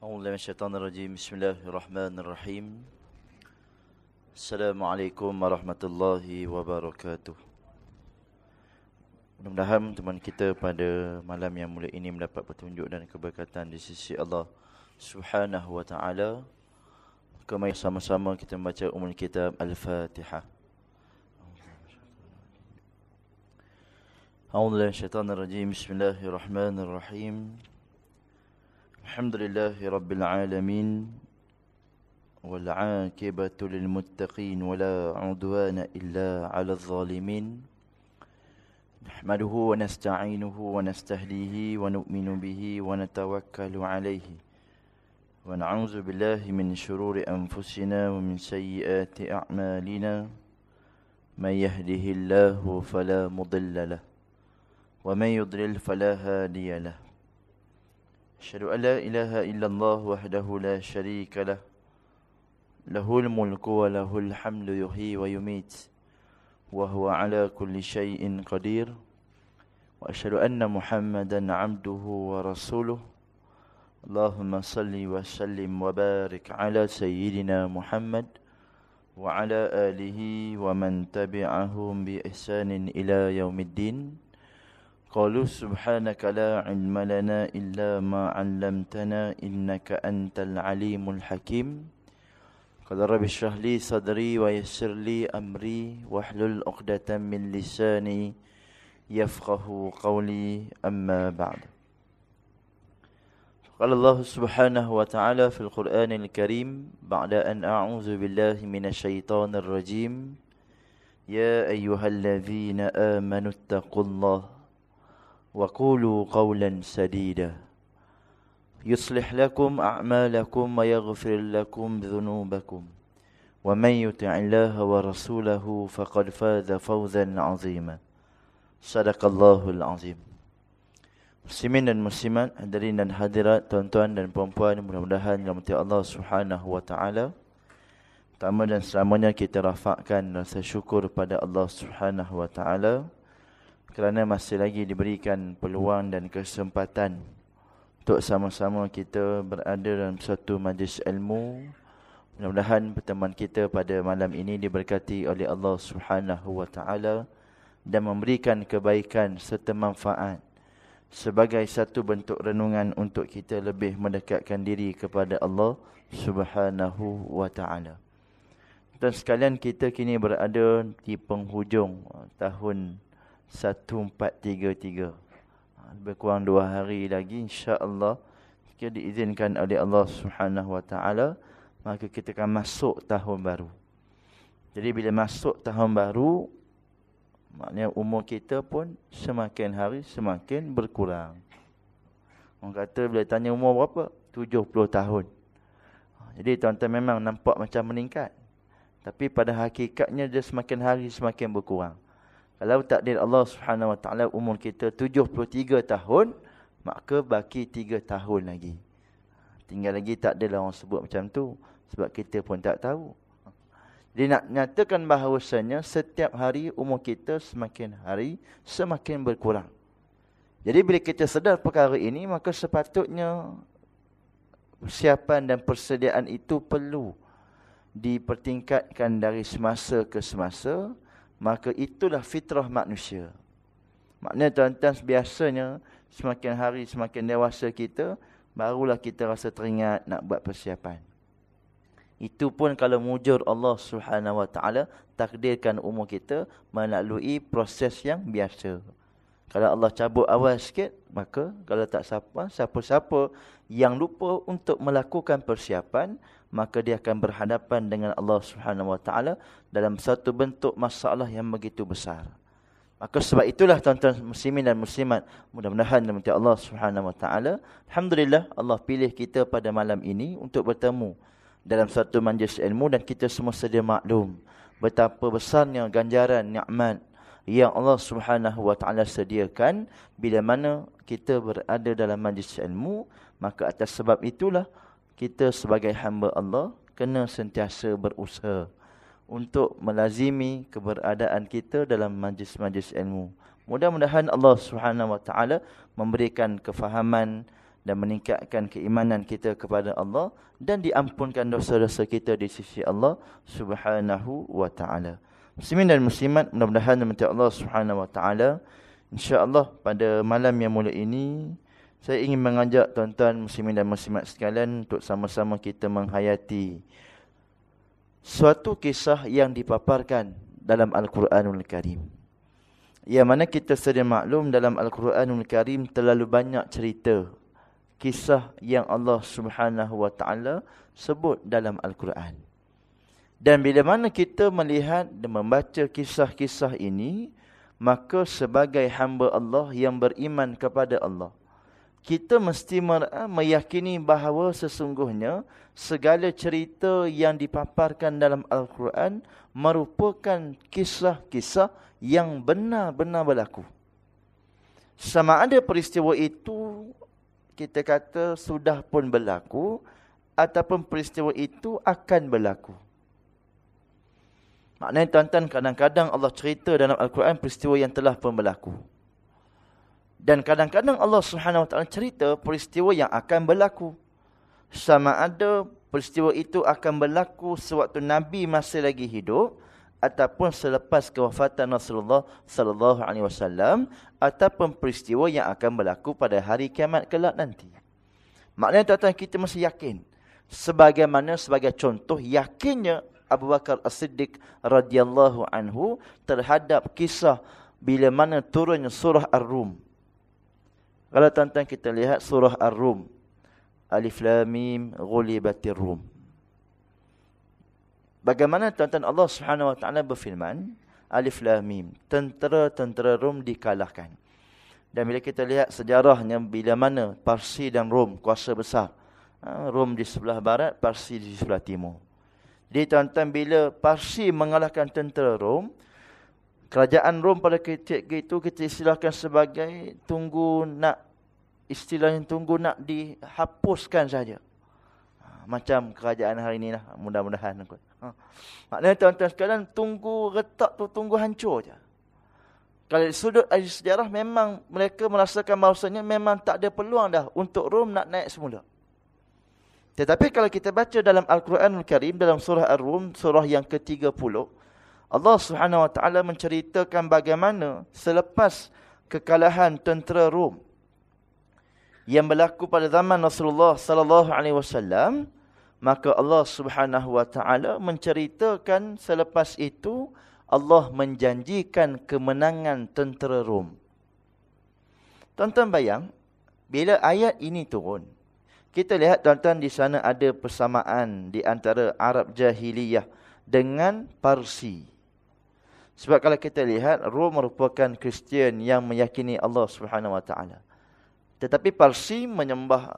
أعوذ بالله من الشيطان الرجيم بسم الله الرحمن الرحيم السلام عليكم ورحمة الله وبركاته Mudah-mudahan teman kita pada malam yang mulia ini mendapat petunjuk dan keberkatan di sisi Allah Subhanahu wa taala. Kemari sama-sama kita membaca umul kitab Al-Fatihah. أعوذ بالله من الشيطان الرجيم بسم الله الرحمن الرحيم الحمد لله رب العالمين والعاقبة للمتقين ولا عدوان إلا على الظالمين. نحمده ونستعينه ونستهديه ونؤمن به ونتوكل عليه. ونعوذ بالله من شرور أنفسنا ومن سيئات أعمالنا. من يهده الله فلا مضل له ومن يضلل فلا هادي له. أشهد أن لا إله إلا الله وحده لا شريك له. له الملك وله الحمد يحيي ويميت وهو على كل شيء قدير. وأشهد أن محمدا عبده ورسوله. اللهم صل وسلم وبارك على سيدنا محمد وعلى آله ومن تبعهم بإحسان إلى يوم الدين. قالوا سبحانك لا علم لنا إلا ما علمتنا إنك أنت العليم الحكيم قال رب اشرح لي صدري ويسر لي أمري واحلل عقدة من لساني يفقه قولي أما بعد قال الله سبحانه وتعالى في القرآن الكريم بعد أن أعوذ بالله من الشيطان الرجيم يا أيها الذين آمنوا اتقوا الله وقولوا قولا سديدا يصلح لكم أعمالكم ويغفر لكم ذنوبكم ومن يطع الله ورسوله فقد فاز فوزا عظيما صدق الله العظيم Muslimin dan muslimat, hadirin dan hadirat, tuan-tuan dan puan-puan, mudah-mudahan rahmati Allah Subhanahu wa taala. Pertama dan selamanya kita rafakkan rasa syukur pada Allah Subhanahu wa taala kerana masih lagi diberikan peluang dan kesempatan untuk sama-sama kita berada dalam satu majlis ilmu. Mudah-mudahan pertemuan kita pada malam ini diberkati oleh Allah Subhanahu wa taala dan memberikan kebaikan serta manfaat sebagai satu bentuk renungan untuk kita lebih mendekatkan diri kepada Allah Subhanahu wa taala. Dan sekalian kita kini berada di penghujung tahun 1433. Lebih kurang dua hari lagi insya-Allah jika diizinkan oleh Allah Subhanahu wa taala maka kita akan masuk tahun baru. Jadi bila masuk tahun baru Maknanya umur kita pun semakin hari semakin berkurang. Orang kata bila tanya umur berapa? 70 tahun. Jadi tuan-tuan memang nampak macam meningkat. Tapi pada hakikatnya dia semakin hari semakin berkurang. Kalau takdir Allah Subhanahu Wa Taala umur kita 73 tahun, maka baki 3 tahun lagi. Tinggal lagi tak ada orang sebut macam tu sebab kita pun tak tahu. Dia nak nyatakan bahawasanya setiap hari umur kita semakin hari semakin berkurang. Jadi bila kita sedar perkara ini maka sepatutnya persiapan dan persediaan itu perlu dipertingkatkan dari semasa ke semasa. Maka itulah fitrah manusia. Maknanya tuan-tuan biasanya semakin hari semakin dewasa kita barulah kita rasa teringat nak buat persiapan. Itu pun kalau mujur Allah Subhanahu Wa Taala takdirkan umur kita melalui proses yang biasa. Kalau Allah cabut awal sikit, maka kalau tak siapa, siapa-siapa yang lupa untuk melakukan persiapan, maka dia akan berhadapan dengan Allah Subhanahu Wa Taala dalam satu bentuk masalah yang begitu besar. Maka sebab itulah tuan-tuan muslimin dan muslimat, mudah-mudahan dengan Allah Subhanahu Wa Taala, alhamdulillah Allah pilih kita pada malam ini untuk bertemu dalam satu majlis ilmu dan kita semua sedia maklum betapa besarnya ganjaran nikmat yang Allah Subhanahu wa taala sediakan bila mana kita berada dalam majlis ilmu maka atas sebab itulah kita sebagai hamba Allah kena sentiasa berusaha untuk melazimi keberadaan kita dalam majlis-majlis ilmu. Mudah-mudahan Allah Subhanahu wa taala memberikan kefahaman dan meningkatkan keimanan kita kepada Allah dan diampunkan dosa-dosa kita di sisi Allah Subhanahu wa taala. Muslimin dan muslimat, mudah-mudahan dengan Allah Subhanahu wa taala insya-Allah pada malam yang mulia ini saya ingin mengajak tuan-tuan muslimin dan muslimat sekalian untuk sama-sama kita menghayati suatu kisah yang dipaparkan dalam Al-Quranul Karim. Yang mana kita sedia maklum dalam Al-Quranul Karim terlalu banyak cerita kisah yang Allah Subhanahu wa taala sebut dalam Al-Quran. Dan bila mana kita melihat dan membaca kisah-kisah ini, maka sebagai hamba Allah yang beriman kepada Allah, kita mesti meyakini bahawa sesungguhnya segala cerita yang dipaparkan dalam Al-Quran merupakan kisah-kisah yang benar-benar berlaku. Sama ada peristiwa itu kita kata sudah pun berlaku ataupun peristiwa itu akan berlaku. Maknanya tuan-tuan kadang-kadang Allah cerita dalam Al-Quran peristiwa yang telah pun berlaku. Dan kadang-kadang Allah Subhanahu Wa Taala cerita peristiwa yang akan berlaku. Sama ada peristiwa itu akan berlaku sewaktu Nabi masih lagi hidup ataupun selepas kewafatan Rasulullah sallallahu alaihi wasallam ataupun peristiwa yang akan berlaku pada hari kiamat kelak nanti. Maknanya tuan-tuan kita mesti yakin. Sebagaimana sebagai contoh yakinnya Abu Bakar As-Siddiq radhiyallahu anhu terhadap kisah bila mana turunnya surah Ar-Rum. Kalau tuan-tuan kita lihat surah Ar-Rum. Alif Lam Mim Ghulibatir Rum. Bagaimana tuan-tuan Allah Subhanahu Wa Taala berfirman, Alif Lam Mim, tentera-tentera Rom dikalahkan. Dan bila kita lihat sejarahnya bila mana Parsi dan Rom kuasa besar. Ha, Rom di sebelah barat, Parsi di sebelah timur. Jadi tuan-tuan bila Parsi mengalahkan tentera Rom, kerajaan Rom pada ketika itu kita istilahkan sebagai tunggu nak istilahnya tunggu nak dihapuskan saja. Ha, macam kerajaan hari ini lah, mudah-mudahan. Ha. Maknanya tuan-tuan sekalian tunggu retak tu tunggu hancur je. Kalau sudut ahli sejarah memang mereka merasakan bahawasanya memang tak ada peluang dah untuk Rom nak naik semula. Tetapi kalau kita baca dalam Al-Quran Al-Karim dalam surah Ar-Rum surah yang ke-30 Allah Subhanahu Wa Taala menceritakan bagaimana selepas kekalahan tentera Rom yang berlaku pada zaman Rasulullah sallallahu alaihi wasallam maka Allah Subhanahu wa taala menceritakan selepas itu Allah menjanjikan kemenangan tentera Rom. Tuan-tuan bayang bila ayat ini turun kita lihat tuan-tuan di sana ada persamaan di antara Arab jahiliyah dengan Parsi. Sebab kalau kita lihat Rom merupakan Kristian yang meyakini Allah Subhanahu wa taala. Tetapi Parsi menyembah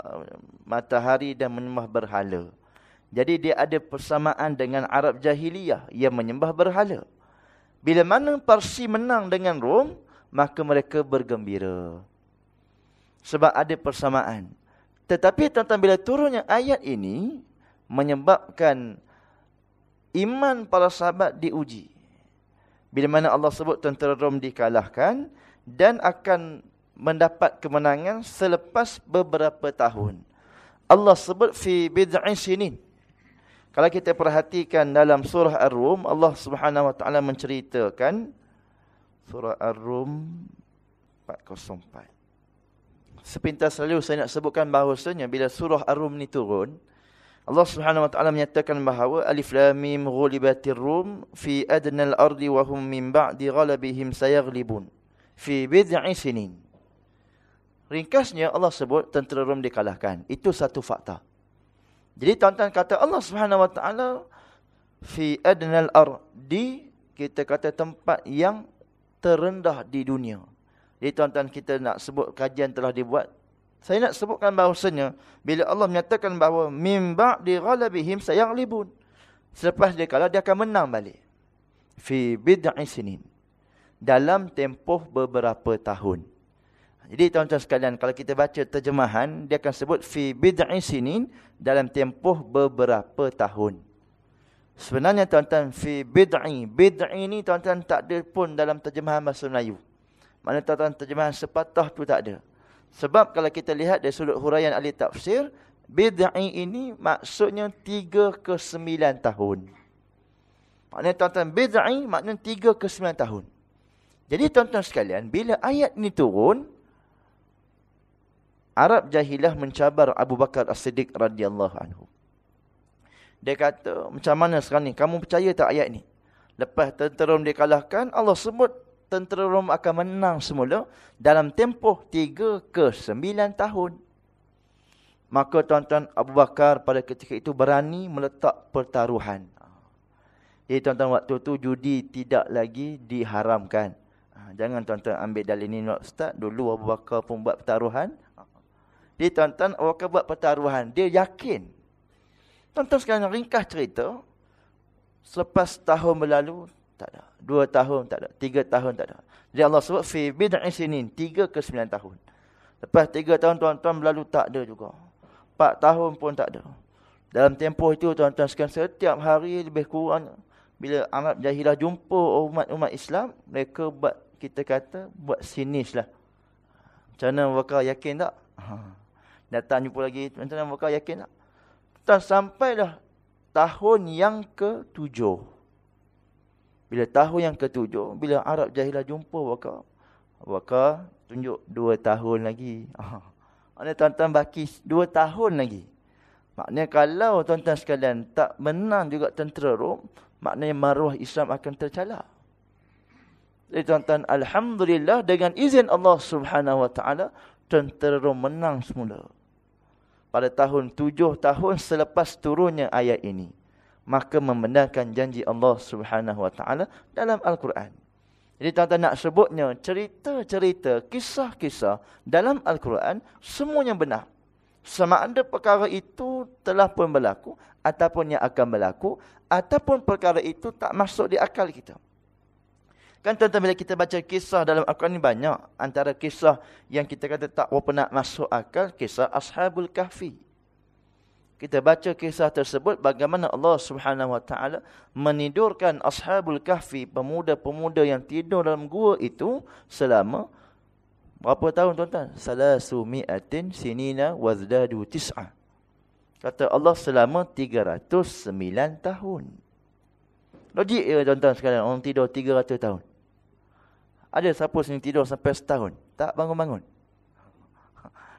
matahari dan menyembah berhala. Jadi dia ada persamaan dengan Arab jahiliyah yang menyembah berhala. Bila mana Parsi menang dengan Rom, maka mereka bergembira. Sebab ada persamaan. Tetapi tentang bila turunnya ayat ini, menyebabkan iman para sahabat diuji. Bila mana Allah sebut tentera Rom dikalahkan dan akan mendapat kemenangan selepas beberapa tahun. Allah sebut fi bid'in sinin. Kalau kita perhatikan dalam surah Ar-Rum, Allah Subhanahu wa taala menceritakan surah Ar-Rum 404. Sepintas selalu saya nak sebutkan bahawasanya bila surah Ar-Rum ni turun, Allah Subhanahu wa taala menyatakan bahawa alif lam mim ghulibatir rum fi adnal ardi wa hum min ba'di ghalabihim sayaghlibun fi bid'i sinin. Ringkasnya Allah sebut tentera Rom dikalahkan. Itu satu fakta. Jadi tuan-tuan kata Allah Subhanahu Wa Taala fi adnal ardi kita kata tempat yang terendah di dunia. Jadi tuan-tuan kita nak sebut kajian telah dibuat. Saya nak sebutkan bahawasanya bila Allah menyatakan bahawa mim ba'di ghalabihim sayaglibun. Selepas dia kalah dia akan menang balik. Fi bid'i sinin. Dalam tempoh beberapa tahun. Jadi tuan-tuan sekalian, kalau kita baca terjemahan, dia akan sebut fi bid'i sinin dalam tempoh beberapa tahun. Sebenarnya tuan-tuan, fi bid'i, bid'i ni tuan-tuan tak ada pun dalam terjemahan bahasa Melayu. Mana tuan-tuan terjemahan sepatah tu tak ada. Sebab kalau kita lihat dari sudut huraian ahli tafsir, bid'i ini maksudnya 3 ke 9 tahun. Maknanya tuan-tuan bid'i maknanya 3 ke 9 tahun. Jadi tuan-tuan sekalian, bila ayat ini turun, Arab jahilah mencabar Abu Bakar As-Siddiq radhiyallahu anhu. Dia kata, macam mana sekarang ni? Kamu percaya tak ayat ni? Lepas tentera dia kalahkan, Allah sebut tentera Rom akan menang semula dalam tempoh 3 ke 9 tahun. Maka tuan-tuan Abu Bakar pada ketika itu berani meletak pertaruhan. Jadi tuan-tuan waktu tu judi tidak lagi diharamkan. Ha, jangan tuan-tuan ambil dalil ini Ustaz. Dulu Abu Bakar pun buat pertaruhan. Dia tuan-tuan orang buat pertaruhan. Dia yakin. Tuan-tuan sekarang ringkas cerita. Selepas tahun berlalu, tak ada. Dua tahun, tak ada. Tiga tahun, tak ada. Jadi Allah sebut, fi bid'i sinin. Tiga ke sembilan tahun. Lepas tiga tahun, tuan-tuan berlalu, tak ada juga. Empat tahun pun tak ada. Dalam tempoh itu, tuan-tuan sekarang setiap hari lebih kurang. Bila Arab Jahilah jumpa umat-umat Islam, mereka buat, kita kata, buat sinis lah. Macam mana mereka yakin tak? Ha. Datang jumpa lagi. Tuan-tuan Abu Bakar yakin tak? Tak sampailah tahun yang ketujuh. Bila tahun yang ketujuh, bila Arab Jahilah jumpa. Abu Bakar tunjuk dua tahun lagi. Maknanya tuan-tuan baki dua tahun lagi. Maknanya kalau tuan-tuan sekalian tak menang juga tentera Rom, maknanya maruah Islam akan tercalak. Jadi tuan-tuan, Alhamdulillah dengan izin Allah subhanahu wa ta'ala, tentera Rom menang semula pada tahun tujuh tahun selepas turunnya ayat ini. Maka membenarkan janji Allah subhanahu wa ta'ala dalam Al-Quran. Jadi tuan-tuan nak sebutnya cerita-cerita, kisah-kisah dalam Al-Quran semuanya benar. Sama ada perkara itu telah pun berlaku ataupun yang akan berlaku ataupun perkara itu tak masuk di akal kita. Kan tuan-tuan bila kita baca kisah dalam Al-Quran ini banyak. Antara kisah yang kita kata tak pernah masuk akal, kisah Ashabul Kahfi. Kita baca kisah tersebut bagaimana Allah Subhanahu Wa Taala menidurkan Ashabul Kahfi, pemuda-pemuda yang tidur dalam gua itu selama berapa tahun tuan-tuan? Salasu mi'atin sinina wazdadu tis'ah. Kata Allah selama 309 tahun. Logik ya tuan-tuan sekalian, orang tidur 300 tahun. Ada siapa sini tidur sampai setahun? Tak bangun-bangun.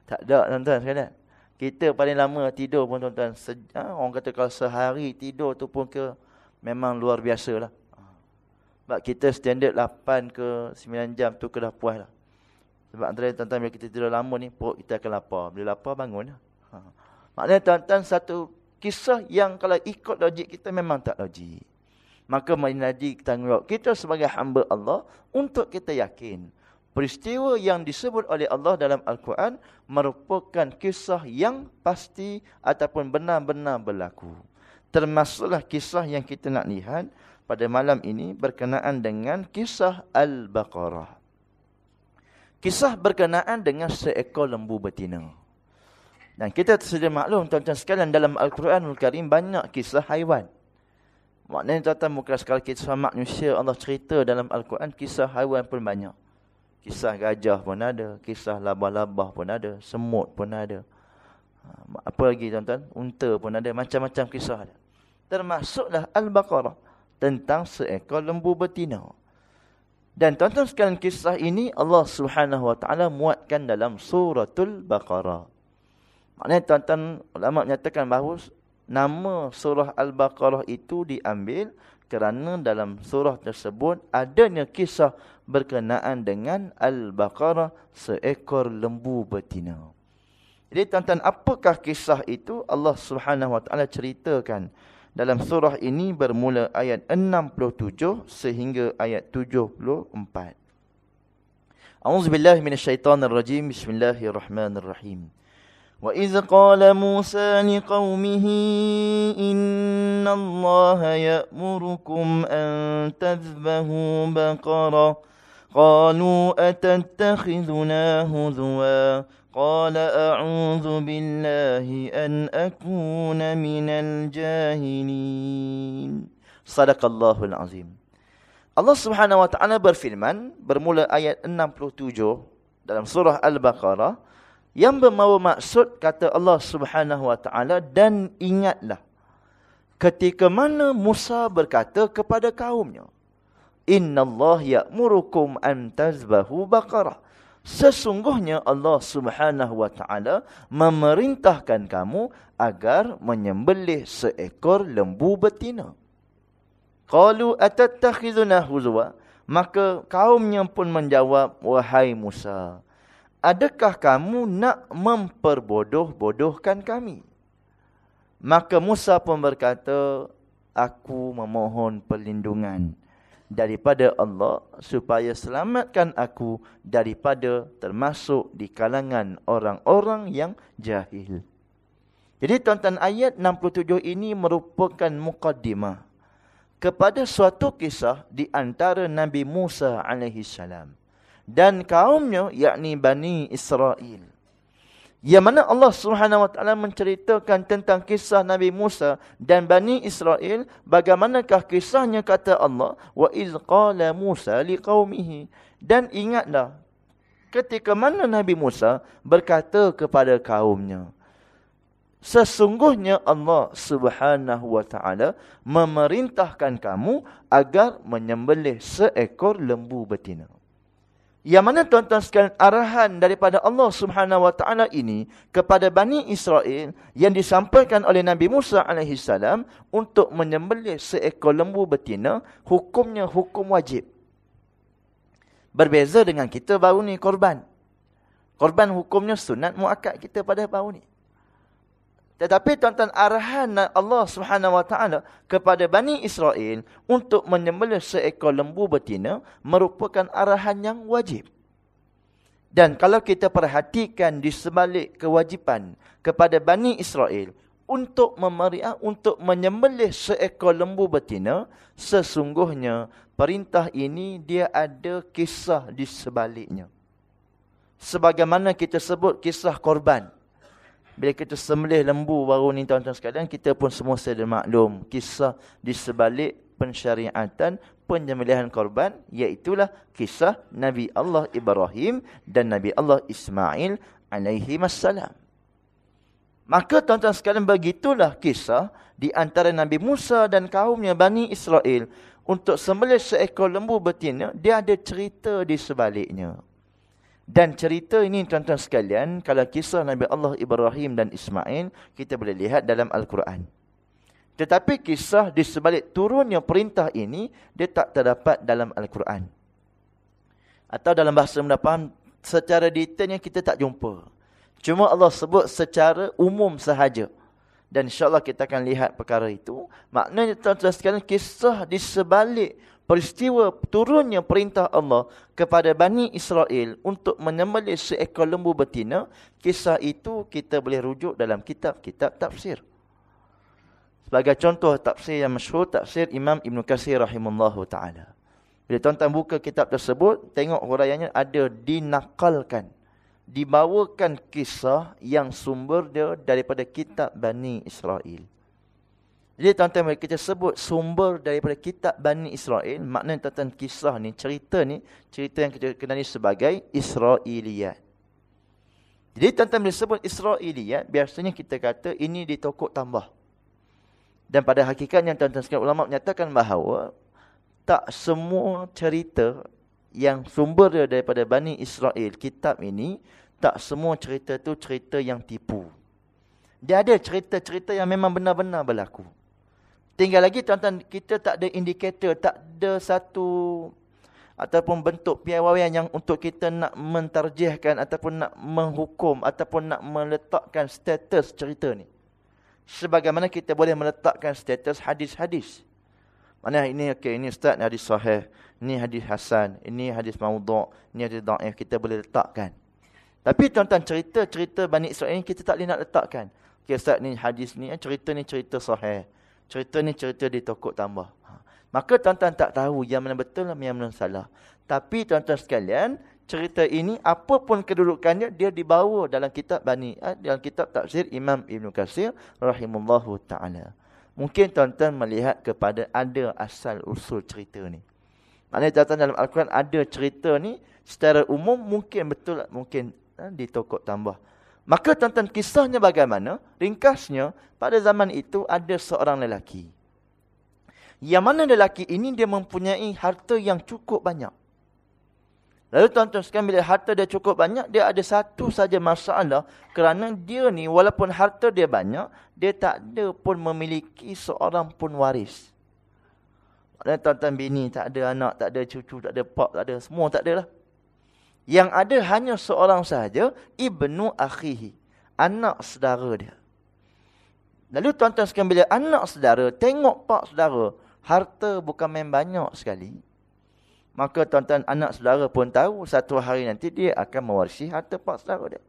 Tak ada tuan-tuan sekalian. Kita paling lama tidur pun tuan-tuan. Ha, orang kata kalau sehari tidur tu pun ke memang luar biasa lah. Sebab kita standard 8 ke 9 jam tu ke dah puas lah. Sebab antara tuan-tuan bila kita tidur lama ni, perut kita akan lapar. Bila lapar bangun lah. Ha. Maknanya tuan-tuan satu kisah yang kalau ikut logik kita memang tak logik maka menjadi tanggungjawab kita sebagai hamba Allah untuk kita yakin peristiwa yang disebut oleh Allah dalam Al-Quran merupakan kisah yang pasti ataupun benar-benar berlaku. Termasuklah kisah yang kita nak lihat pada malam ini berkenaan dengan kisah Al-Baqarah. Kisah berkenaan dengan seekor lembu betina. Dan kita tersedia maklum tuan-tuan sekalian dalam Al-Quranul Karim banyak kisah haiwan. Maknanya tuan-tuan bukan sekali kisah manusia Allah cerita dalam Al-Quran, kisah haiwan pun banyak. Kisah gajah pun ada, kisah labah-labah pun ada, semut pun ada. Ha, apa lagi tuan-tuan? Unta pun ada, macam-macam kisah ada. Termasuklah Al-Baqarah tentang seekor lembu betina. Dan tuan-tuan sekalian kisah ini Allah Subhanahu Wa Taala muatkan dalam suratul Baqarah. Maknanya tuan-tuan ulama menyatakan bahawa nama surah Al-Baqarah itu diambil kerana dalam surah tersebut adanya kisah berkenaan dengan Al-Baqarah seekor lembu betina. Jadi tuan-tuan, apakah kisah itu Allah Subhanahu Wa Taala ceritakan dalam surah ini bermula ayat 67 sehingga ayat 74. A'udzubillahi minasyaitonirrajim. rajim. Bismillahirrahmanirrahim. Wa idz qala Musa liqaumihi innallaha ya'murukum an tadhbahu baqarah قالوا أتتخذنا هزوا قال أعوذ بالله أن أكون من الجاهلين صدق الله العظيم Allah Subhanahu wa taala berfirman bermula ayat 67 dalam surah Al-Baqarah Yang bermawa maksud kata Allah Subhanahu wa taala dan ingatlah ketika mana Musa berkata kepada kaumnya Inna Allah ya'murukum an tazbahu baqarah. Sesungguhnya Allah subhanahu wa ta'ala memerintahkan kamu agar menyembelih seekor lembu betina. Qalu atattakhiduna huzwa? Maka kaumnya pun menjawab, Wahai Musa, adakah kamu nak memperbodoh-bodohkan kami? Maka Musa pun berkata, Aku memohon perlindungan daripada Allah supaya selamatkan aku daripada termasuk di kalangan orang-orang yang jahil. Jadi tuan-tuan ayat 67 ini merupakan mukaddimah kepada suatu kisah di antara Nabi Musa alaihi salam dan kaumnya yakni Bani Israel. Yang mana Allah Subhanahu wa taala menceritakan tentang kisah Nabi Musa dan Bani Israel, bagaimanakah kisahnya kata Allah, wa iz qala Musa liqaumihi. Dan ingatlah ketika mana Nabi Musa berkata kepada kaumnya, sesungguhnya Allah Subhanahu wa taala memerintahkan kamu agar menyembelih seekor lembu betina. Yang mana tuan-tuan sekalian arahan daripada Allah Subhanahu Wa Taala ini kepada Bani Israel yang disampaikan oleh Nabi Musa alaihissalam untuk menyembelih seekor lembu betina, hukumnya hukum wajib. Berbeza dengan kita baru ni korban. Korban hukumnya sunat muakkad kita pada baru ni. Tetapi tuan-tuan arahan Allah Subhanahu Wa Taala kepada Bani Israel untuk menyembelih seekor lembu betina merupakan arahan yang wajib. Dan kalau kita perhatikan di sebalik kewajipan kepada Bani Israel untuk memeriah untuk menyembelih seekor lembu betina, sesungguhnya perintah ini dia ada kisah di sebaliknya. Sebagaimana kita sebut kisah korban. Bila kita sembelih lembu baru ni tuan-tuan sekalian, kita pun semua sedia maklum kisah di sebalik pensyariatan penyembelihan korban, iaitulah kisah Nabi Allah Ibrahim dan Nabi Allah Ismail alaihi wassalam. Maka tuan-tuan sekalian, begitulah kisah di antara Nabi Musa dan kaumnya Bani Israel untuk sembelih seekor lembu betina, dia ada cerita di sebaliknya. Dan cerita ini tuan-tuan sekalian, kalau kisah Nabi Allah Ibrahim dan Ismail, kita boleh lihat dalam Al-Quran. Tetapi kisah di sebalik turunnya perintah ini, dia tak terdapat dalam Al-Quran. Atau dalam bahasa faham, secara detailnya kita tak jumpa. Cuma Allah sebut secara umum sahaja. Dan insyaAllah kita akan lihat perkara itu. Maknanya tuan-tuan sekalian, kisah di sebalik peristiwa turunnya perintah Allah kepada Bani Israel untuk menyembelih seekor lembu betina, kisah itu kita boleh rujuk dalam kitab-kitab tafsir. Sebagai contoh tafsir yang masyhur, tafsir Imam Ibn Qasir rahimahullahu ta'ala. Bila tuan-tuan buka kitab tersebut, tengok huraiannya ada dinakalkan. Dibawakan kisah yang sumber dia daripada kitab Bani Israel. Jadi tuan-tuan kita sebut sumber daripada kitab Bani Israel. Maknanya tuan-tuan kisah ni, cerita ni. Cerita yang kita kenali sebagai Israeliyat. Jadi tuan-tuan bila sebut Israeliyat. Biasanya kita kata ini ditokok tambah. Dan pada hakikatnya tuan-tuan sekalian ulama menyatakan bahawa. Tak semua cerita yang sumber daripada Bani Israel. Kitab ini. Tak semua cerita tu cerita yang tipu. Dia ada cerita-cerita yang memang benar-benar berlaku. Tinggal lagi tuan-tuan, kita tak ada indikator, tak ada satu ataupun bentuk piawaian yang untuk kita nak mentarjihkan ataupun nak menghukum ataupun nak meletakkan status cerita ni. Sebagaimana kita boleh meletakkan status hadis-hadis. Mana ini okey, ini ustaz ni hadis sahih, ini hadis hasan, ini hadis maudhu', ini hadis dhaif kita boleh letakkan. Tapi tuan-tuan cerita-cerita Bani Israel ini kita tak boleh nak letakkan. Okey ustaz ni hadis ni cerita ni cerita sahih. Cerita ni cerita di tokok tambah. Ha. Maka tuan-tuan tak tahu yang mana betul yang mana salah. Tapi tuan-tuan sekalian, cerita ini apapun kedudukannya dia dibawa dalam kitab Bani eh, dalam kitab tafsir Imam Ibn Qasir rahimahullahu taala. Mungkin tuan-tuan melihat kepada ada asal usul cerita ni. Maknanya tuan-tuan dalam Al-Quran ada cerita ni secara umum mungkin betul mungkin eh, di tokok tambah. Maka tuan-tuan kisahnya bagaimana? Ringkasnya, pada zaman itu ada seorang lelaki. Yang mana lelaki ini dia mempunyai harta yang cukup banyak. Lalu tuan-tuan sekarang bila harta dia cukup banyak, dia ada satu saja masalah. Kerana dia ni walaupun harta dia banyak, dia tak ada pun memiliki seorang pun waris. Maknanya tuan-tuan bini tak ada anak, tak ada cucu, tak ada pak, tak ada. Semua tak ada lah. Yang ada hanya seorang sahaja, ibnu akhihi. Anak saudara dia. Lalu tuan-tuan sekarang bila anak saudara, tengok pak saudara, harta bukan main banyak sekali. Maka tuan-tuan anak saudara pun tahu satu hari nanti dia akan mewarisi harta pak saudara dia.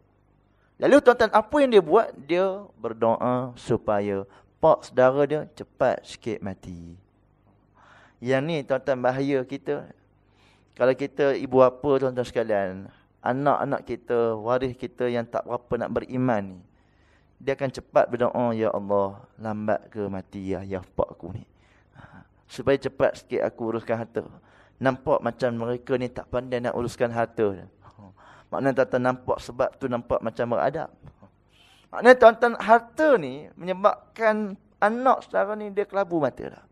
Lalu tuan-tuan apa yang dia buat? Dia berdoa supaya pak saudara dia cepat sikit mati. Yang ni tuan-tuan bahaya kita. Kalau kita ibu apa tuan-tuan sekalian. Anak-anak kita, waris kita yang tak berapa nak beriman ni. Dia akan cepat berdoa, Ya Allah, lambat ke mati ya, ya pak aku ni. Ha, supaya cepat sikit aku uruskan harta nampak macam mereka ni tak pandai nak uruskan harta. Maknanya tuan-tuan nampak sebab tu nampak macam beradab. Maknanya tuan-tuan harta ni menyebabkan anak saudara ni dia kelabu mata dah.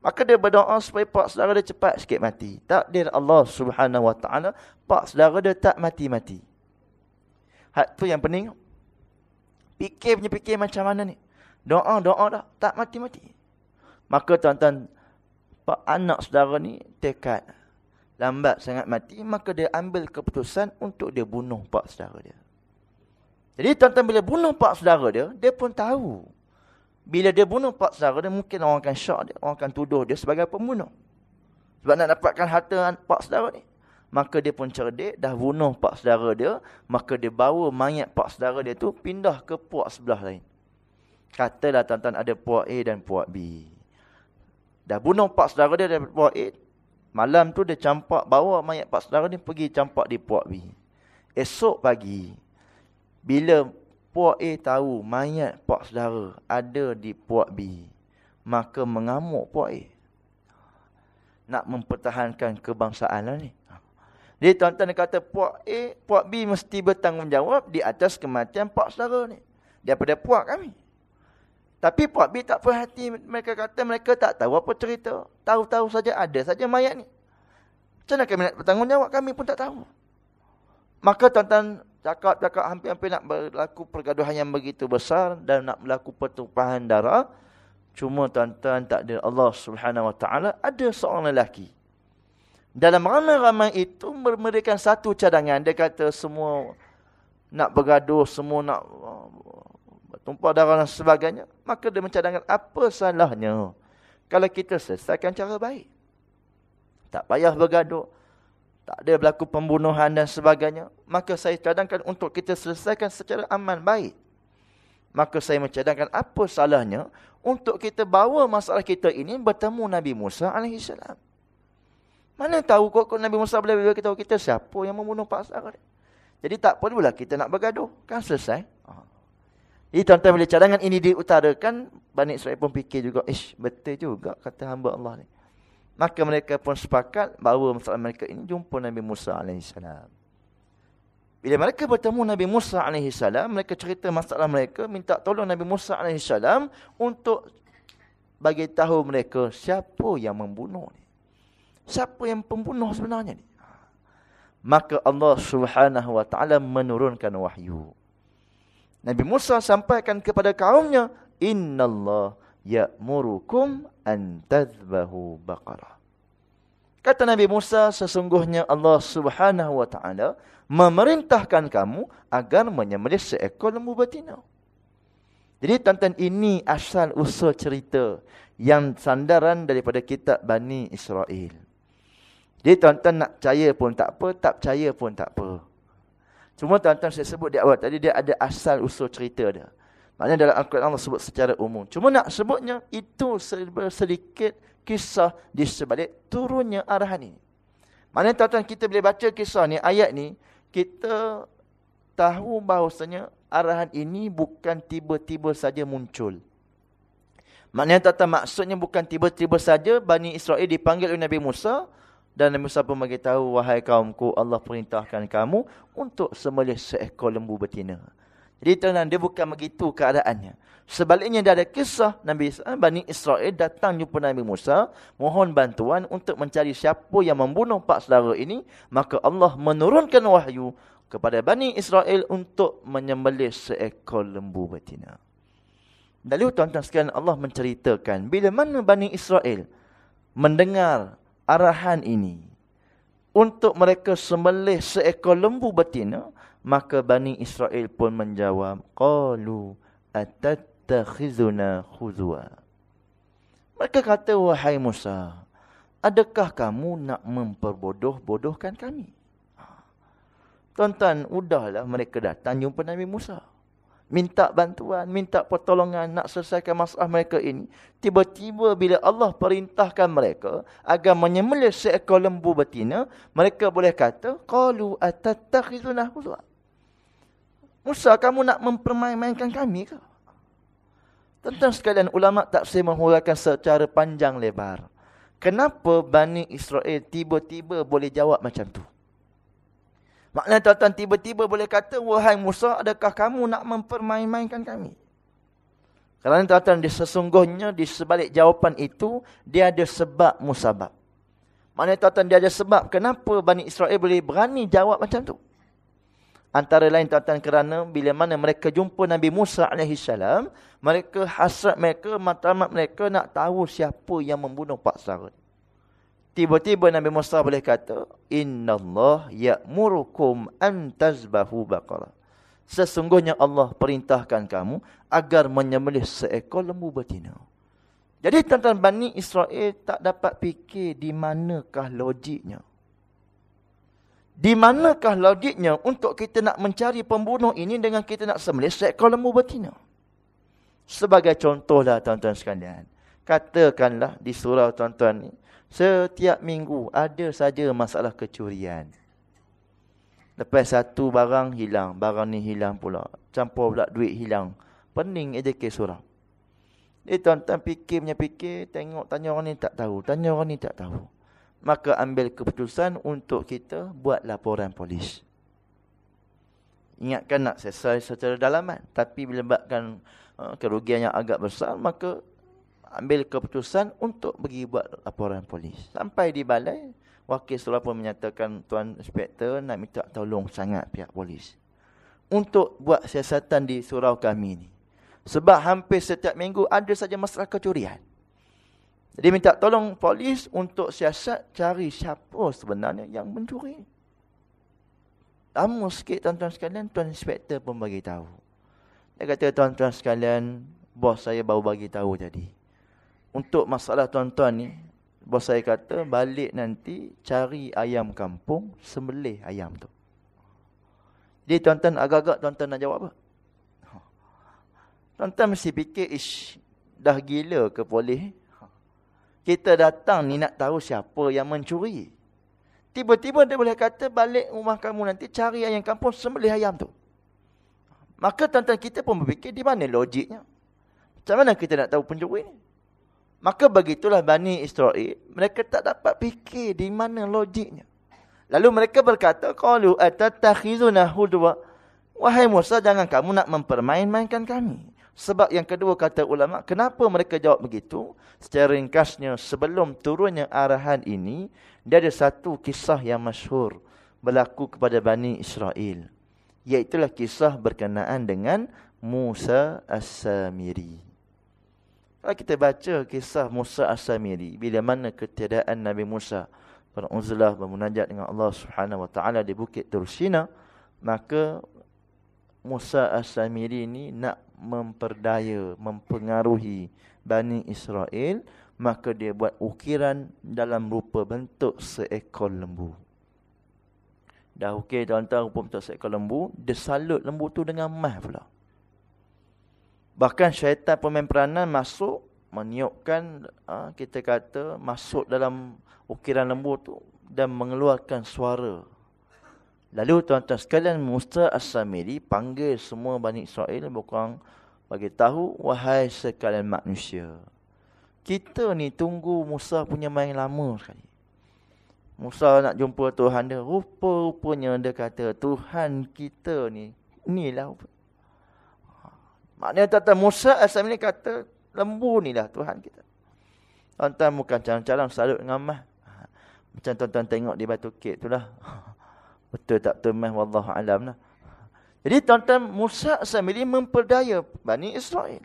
Maka dia berdoa supaya pak saudara dia cepat sikit mati. Takdir Allah subhanahu wa ta'ala, pak saudara dia tak mati-mati. Hak tu yang pening. Fikir punya fikir macam mana ni. Doa, doa dah. Tak mati-mati. Maka tuan-tuan, pak anak saudara ni tekad lambat sangat mati maka dia ambil keputusan untuk dia bunuh pak saudara dia. Jadi tuan-tuan bila bunuh pak saudara dia, dia pun tahu. Bila dia bunuh pak saudara dia mungkin orang akan syok dia, orang akan tuduh dia sebagai pembunuh. Sebab nak dapatkan harta pak saudara ni. Maka dia pun cerdik, dah bunuh pak saudara dia, maka dia bawa mayat pak saudara dia tu pindah ke puak sebelah lain. Katalah tuan-tuan ada puak A dan puak B. Dah bunuh pak saudara dia dari puak A. Malam tu dia campak, bawa mayat pak saudara ni pergi campak di puak B. Esok pagi, bila puak A tahu mayat pak saudara ada di puak B, maka mengamuk puak A. Nak mempertahankan kebangsaan lah ni. Jadi tuan-tuan kata puak A, puak B mesti bertanggungjawab di atas kematian pak saudara ni. Daripada puak kami. Tapi Puak B tak perhati mereka kata mereka tak tahu apa cerita. Tahu-tahu saja ada saja mayat ni. Macam mana kami nak bertanggungjawab? Kami pun tak tahu. Maka tuan-tuan cakap-cakap hampir-hampir nak berlaku pergaduhan yang begitu besar dan nak berlaku pertumpahan darah. Cuma tuan-tuan tak ada Allah subhanahu wa ta'ala. Ada seorang lelaki. Dalam ramai-ramai itu memberikan satu cadangan. Dia kata semua nak bergaduh, semua nak tumpah darah dan sebagainya, maka dia mencadangkan apa salahnya kalau kita selesaikan cara baik. Tak payah bergaduh. Tak ada berlaku pembunuhan dan sebagainya. Maka saya cadangkan untuk kita selesaikan secara aman baik. Maka saya mencadangkan apa salahnya untuk kita bawa masalah kita ini bertemu Nabi Musa AS. Mana tahu kok Nabi Musa boleh beritahu kita siapa yang membunuh Pak Sarah. Jadi tak perlulah kita nak bergaduh. Kan selesai. Jadi tuan-tuan bila cadangan ini diutarakan, Bani Israel pun fikir juga, ish betul juga kata hamba Allah ni. Maka mereka pun sepakat bahawa masalah mereka ini jumpa Nabi Musa AS. Bila mereka bertemu Nabi Musa AS, mereka cerita masalah mereka, minta tolong Nabi Musa AS untuk bagi tahu mereka siapa yang membunuh ni. Siapa yang pembunuh sebenarnya ni. Maka Allah subhanahu wa ta'ala menurunkan wahyu. Nabi Musa sampaikan kepada kaumnya, Inna Allah ya'murukum an tazbahu baqarah. Kata Nabi Musa, sesungguhnya Allah subhanahu wa ta'ala memerintahkan kamu agar menyembelih seekor lembu betina. Jadi tuan-tuan ini asal usul cerita yang sandaran daripada kitab Bani Israel. Jadi tuan-tuan nak percaya pun tak apa, tak percaya pun tak apa. Cuma tuan-tuan saya sebut di awal tadi dia ada asal usul cerita dia. Maknanya dalam Al-Quran Allah sebut secara umum. Cuma nak sebutnya itu sedikit kisah di sebalik turunnya arahan ini. Maknanya tuan-tuan kita boleh baca kisah ni, ayat ni, kita tahu bahawasanya arahan ini bukan tiba-tiba saja muncul. Maknanya tuan-tuan maksudnya bukan tiba-tiba saja Bani Israel dipanggil oleh Nabi Musa, dan Nabi Musa pun beritahu, wahai kaumku, Allah perintahkan kamu untuk sembelih seekor lembu betina. Jadi tuan dia bukan begitu keadaannya. Sebaliknya dia ada kisah Nabi Bani Israel datang jumpa Nabi Musa. Mohon bantuan untuk mencari siapa yang membunuh pak saudara ini. Maka Allah menurunkan wahyu kepada Bani Israel untuk menyembelih seekor lembu betina. Lalu tuan-tuan sekalian Allah menceritakan bila mana Bani Israel mendengar arahan ini untuk mereka sembelih seekor lembu betina maka Bani Israel pun menjawab qalu atattakhizuna khuzwa mereka kata wahai Musa adakah kamu nak memperbodoh-bodohkan kami ha. tuan-tuan udahlah mereka datang jumpa Nabi Musa minta bantuan, minta pertolongan nak selesaikan masalah mereka ini. Tiba-tiba bila Allah perintahkan mereka agar menyembelih seekor lembu betina, mereka boleh kata, qalu atattakhizuna huzwa. Musa, kamu nak mempermain-mainkan kami ke? Tentang sekalian ulama tafsir menghuraikan secara panjang lebar. Kenapa Bani Israel tiba-tiba boleh jawab macam tu? Maknanya tuan-tuan tiba-tiba boleh kata, Wahai Musa, adakah kamu nak mempermain-mainkan kami? Kerana tuan-tuan, sesungguhnya di sebalik jawapan itu, dia ada sebab musabab. Maknanya tuan-tuan, dia ada sebab kenapa Bani Israel boleh berani jawab macam tu. Antara lain tuan-tuan kerana bila mana mereka jumpa Nabi Musa AS, mereka hasrat mereka, matamat mereka nak tahu siapa yang membunuh Pak Sarut. Tiba-tiba Nabi Musa boleh kata, Inna Allah ya'murukum an tazbahu baqara. Sesungguhnya Allah perintahkan kamu agar menyembelih seekor lembu betina. Jadi tuan-tuan Bani Israel tak dapat fikir di manakah logiknya. Di manakah logiknya untuk kita nak mencari pembunuh ini dengan kita nak sembelih seekor lembu betina. Sebagai contohlah tuan-tuan sekalian. Katakanlah di surau tuan-tuan ni. Setiap minggu ada saja masalah kecurian. Lepas satu barang hilang, barang ni hilang pula. Campur pula duit hilang. Pening aja ke surau. Eh tuan-tuan fikir punya fikir, tengok tanya orang ni tak tahu, tanya orang ni tak tahu. Maka ambil keputusan untuk kita buat laporan polis. Ingatkan nak selesai secara dalaman. Tapi bila buatkan uh, kerugian yang agak besar, maka ambil keputusan untuk pergi buat laporan polis. Sampai di balai, wakil setelah pun menyatakan Tuan Inspektor nak minta tolong sangat pihak polis. Untuk buat siasatan di surau kami ni. Sebab hampir setiap minggu ada saja masalah kecurian. Jadi minta tolong polis untuk siasat cari siapa sebenarnya yang mencuri. Lama sikit tuan-tuan sekalian, Tuan Inspektor pun bagi tahu. Dia kata tuan-tuan sekalian, bos saya baru bagi tahu tadi untuk masalah tuan-tuan ni, bos saya kata balik nanti cari ayam kampung, sembelih ayam tu. Jadi tuan-tuan agak-agak tuan-tuan nak jawab apa? Tuan-tuan mesti fikir, ish, dah gila ke polis? Kita datang ni nak tahu siapa yang mencuri. Tiba-tiba dia boleh kata balik rumah kamu nanti cari ayam kampung, sembelih ayam tu. Maka tuan-tuan kita pun berfikir di mana logiknya? Macam mana kita nak tahu pencuri ni? Maka begitulah Bani Israel. Mereka tak dapat fikir di mana logiknya. Lalu mereka berkata, Qalu atatakhizuna hudwa. Wahai Musa, jangan kamu nak mempermain-mainkan kami. Sebab yang kedua kata ulama, kenapa mereka jawab begitu? Secara ringkasnya, sebelum turunnya arahan ini, dia ada satu kisah yang masyhur berlaku kepada Bani Israel. Iaitulah kisah berkenaan dengan Musa As-Samiri. Kalau kita baca kisah Musa As-Samiri, bila mana ketiadaan Nabi Musa beruzlah bermunajat dengan Allah Subhanahu Wa Taala di Bukit Tursina, maka Musa As-Samiri ini nak memperdaya, mempengaruhi Bani Israel, maka dia buat ukiran dalam rupa bentuk seekor lembu. Dah okey tuan-tuan rupa bentuk seekor lembu, dia salut lembu tu dengan emas pula. Bahkan syaitan pemain peranan masuk meniupkan ha, kita kata masuk dalam ukiran lembu tu dan mengeluarkan suara. Lalu tuan-tuan sekalian Musa As-Samiri panggil semua Bani Israel bukan bagi tahu wahai sekalian manusia. Kita ni tunggu Musa punya main lama sekali. Musa nak jumpa Tuhan dia. Rupa-rupanya dia kata Tuhan kita ni. Inilah Maknanya tuan-tuan Musa asal ini kata lembu ni lah Tuhan kita. Tuan-tuan bukan calon-calon salut dengan mah. Macam tuan-tuan tengok di batu kek tu lah. Betul tak betul mah wallahualam lah. Jadi tuan-tuan Musa sendiri memperdaya Bani Israel.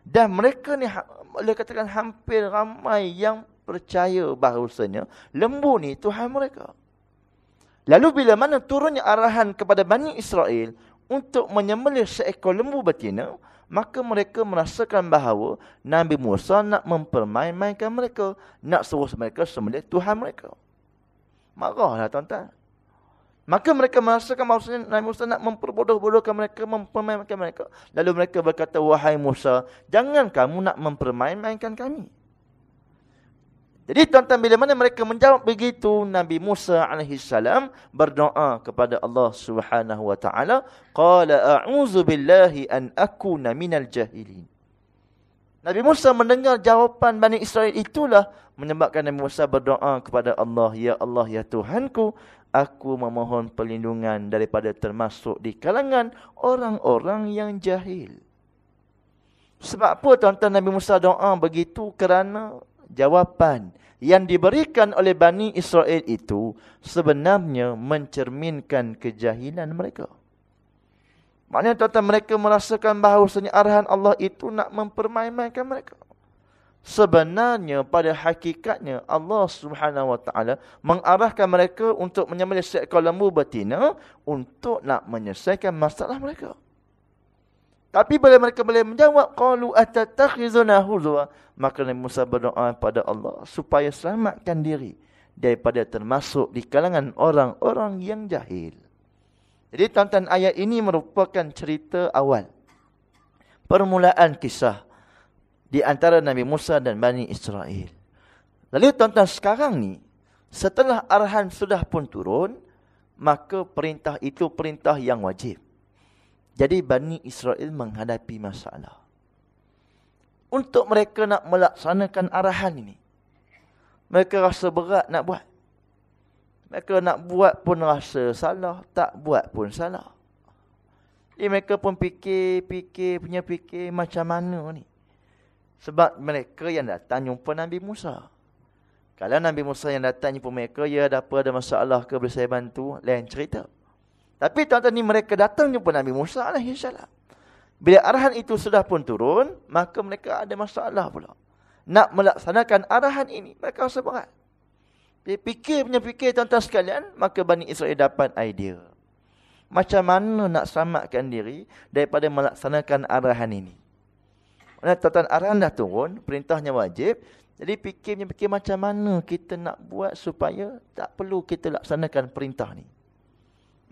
Dan mereka ni ha, boleh katakan hampir ramai yang percaya bahawasanya lembu ni Tuhan mereka. Lalu bila mana turunnya arahan kepada Bani Israel untuk menyembelih seekor lembu betina, maka mereka merasakan bahawa Nabi Musa nak mempermain-mainkan mereka, nak suruh mereka sembelih Tuhan mereka. Marahlah tuan-tuan. Maka mereka merasakan bahawasanya Nabi Musa nak memperbodoh-bodohkan mereka, mempermainkan mereka. Lalu mereka berkata, Wahai Musa, jangan kamu nak mempermain-mainkan kami. Jadi tuan-tuan, bila mana mereka menjawab begitu, Nabi Musa AS berdoa kepada Allah Taala, Qala a'udzu billahi an akuna minal jahilin. Nabi Musa mendengar jawapan Bani Israel itulah menyebabkan Nabi Musa berdoa kepada Allah, Ya Allah, Ya Tuhanku, aku memohon perlindungan daripada termasuk di kalangan orang-orang yang jahil. Sebab apa tuan-tuan Nabi Musa doa begitu? Kerana jawapan yang diberikan oleh Bani Israel itu sebenarnya mencerminkan kejahilan mereka. Maknanya tuan-tuan mereka merasakan bahawasanya arahan Allah itu nak mempermainkan mereka. Sebenarnya pada hakikatnya Allah Subhanahu Wa Taala mengarahkan mereka untuk menyembelih seekor lembu betina untuk nak menyelesaikan masalah mereka. Tapi bila mereka boleh menjawab qalu atatakhizuna huzwa maka Nabi Musa berdoa kepada Allah supaya selamatkan diri daripada termasuk di kalangan orang-orang yang jahil. Jadi tuan-tuan ayat ini merupakan cerita awal permulaan kisah di antara Nabi Musa dan Bani Israel. Lalu tuan-tuan sekarang ni, setelah arahan sudah pun turun, maka perintah itu perintah yang wajib. Jadi Bani Israel menghadapi masalah. Untuk mereka nak melaksanakan arahan ini, mereka rasa berat nak buat. Mereka nak buat pun rasa salah, tak buat pun salah. Jadi mereka pun fikir, fikir, punya fikir macam mana ni. Sebab mereka yang datang jumpa Nabi Musa. Kalau Nabi Musa yang datang jumpa mereka, ya ada apa, ada masalah ke, boleh saya bantu, lain cerita. Tapi tuan-tuan ni mereka datang jumpa Nabi Musa alaihissalam. Bila arahan itu sudah pun turun, maka mereka ada masalah pula. Nak melaksanakan arahan ini, mereka rasa berat. Bila fikir punya fikir tuan-tuan sekalian, maka Bani Israel dapat idea. Macam mana nak selamatkan diri daripada melaksanakan arahan ini. Mana tuan-tuan arahan dah turun, perintahnya wajib. Jadi fikirnya fikir macam mana kita nak buat supaya tak perlu kita laksanakan perintah ni.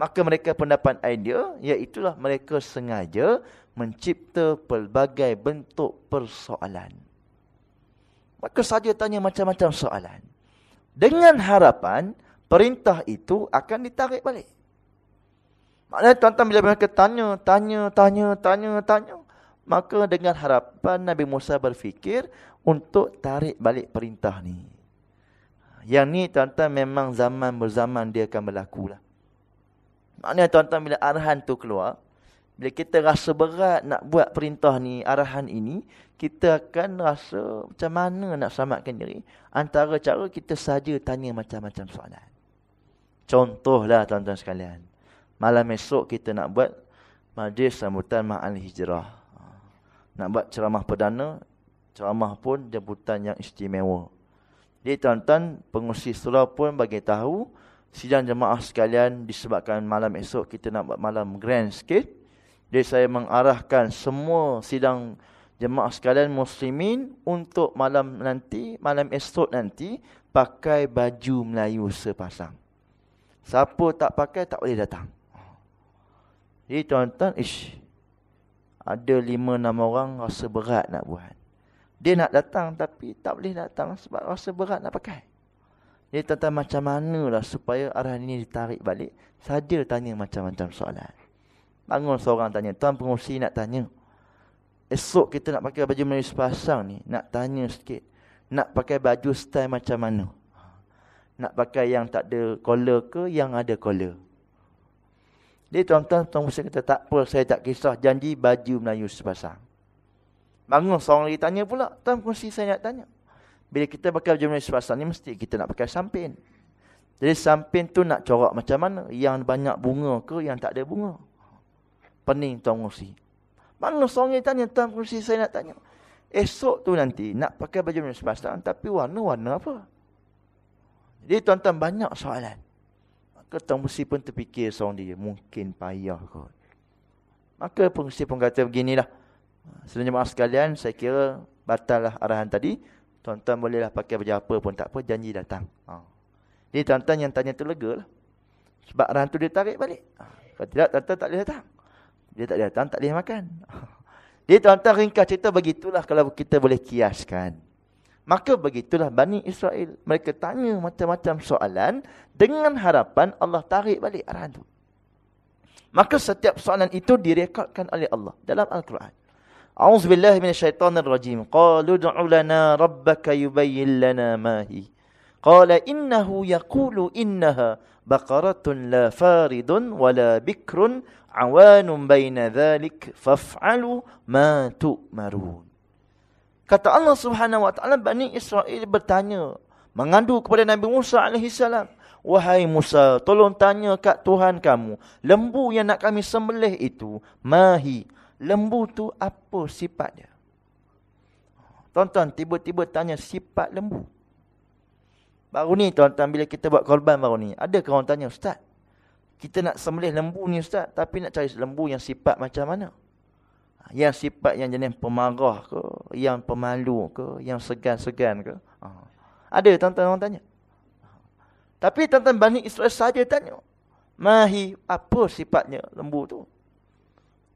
Maka mereka pun dapat idea, iaitulah mereka sengaja mencipta pelbagai bentuk persoalan. Maka saja tanya macam-macam soalan. Dengan harapan, perintah itu akan ditarik balik. Maknanya tuan-tuan bila mereka tanya, tanya, tanya, tanya, tanya. Maka dengan harapan Nabi Musa berfikir untuk tarik balik perintah ni. Yang ni tuan-tuan memang zaman berzaman dia akan berlaku lah. Maknanya tuan-tuan bila arahan tu keluar, bila kita rasa berat nak buat perintah ni, arahan ini, kita akan rasa macam mana nak selamatkan diri. Antara cara kita saja tanya macam-macam soalan. Contohlah tuan-tuan sekalian. Malam esok kita nak buat majlis sambutan ma'al hijrah nak buat ceramah perdana, ceramah pun jemputan yang istimewa. Jadi tuan-tuan, pengusi surau pun bagi tahu, sidang jemaah sekalian disebabkan malam esok kita nak buat malam grand sikit. Jadi saya mengarahkan semua sidang jemaah sekalian muslimin untuk malam nanti, malam esok nanti, pakai baju Melayu sepasang. Siapa tak pakai, tak boleh datang. Jadi tuan-tuan, ish, ada lima enam orang rasa berat nak buat. Dia nak datang tapi tak boleh datang sebab rasa berat nak pakai. Dia tentang macam mana lah supaya arahan ini ditarik balik. Saja tanya macam-macam soalan. Bangun seorang tanya, tuan pengurusi nak tanya. Esok kita nak pakai baju Melayu sepasang ni. Nak tanya sikit. Nak pakai baju style macam mana? Nak pakai yang tak ada collar ke yang ada collar? Dia tuan-tuan, tuan mesti kata, tak apa, saya tak kisah janji baju Melayu sepasang. Bangun seorang lagi tanya pula, tuan mesti saya nak tanya. Bila kita pakai baju Melayu sepasang ni, mesti kita nak pakai sampin. Jadi sampin tu nak corak macam mana? Yang banyak bunga ke, yang tak ada bunga? Pening tuan. Bangun seorang lagi tanya, tuan mesti saya nak tanya. Esok tu nanti, nak pakai baju Melayu sepasang, tapi warna-warna apa? Jadi tuan-tuan banyak soalan. Maka Tuan Musi pun terfikir seorang dia. Mungkin payah kot. Maka pengusi pun kata beginilah. Sebenarnya maaf sekalian, saya kira batal lah arahan tadi. Tuan-tuan bolehlah pakai baju apa pun tak apa, janji datang. Ha. Jadi tuan-tuan yang tanya tu lega lah. Sebab arahan tu dia tarik balik. Kalau tidak, tuan-tuan tak boleh datang. Dia tak datang, tak boleh makan. Jadi tuan-tuan ringkas cerita begitulah kalau kita boleh kiaskan. Maka begitulah Bani Israel. Mereka tanya macam-macam soalan. Dengan harapan Allah tarik balik arahan itu. Maka setiap soalan itu direkodkan oleh Allah. Dalam Al-Quran. A'udzubillahi minasyaitanirrajim. Qalu du'u lana rabbaka yubayyin lana mahi. Qala innahu yakulu innaha baqaratun la faridun wala bikrun awanun bayna dhalik faf'alu ma tu'marun. Kata Allah Subhanahu Wa Taala Bani Israel bertanya, mengadu kepada Nabi Musa alaihi salam, "Wahai Musa, tolong tanya kat Tuhan kamu, lembu yang nak kami sembelih itu, mahi, lembu tu apa sifat dia?" Tonton tiba-tiba tanya sifat lembu. Baru ni tuan-tuan bila kita buat korban baru ni, ada orang tanya, "Ustaz, kita nak sembelih lembu ni Ustaz, tapi nak cari lembu yang sifat macam mana?" yang sifat yang jenis pemarah ke, yang pemalu ke, yang segan-segan ke. Ha. Ada tuan-tuan orang tanya. Tapi tuan-tuan Bani Israel saja tanya. Mahi apa sifatnya lembu tu?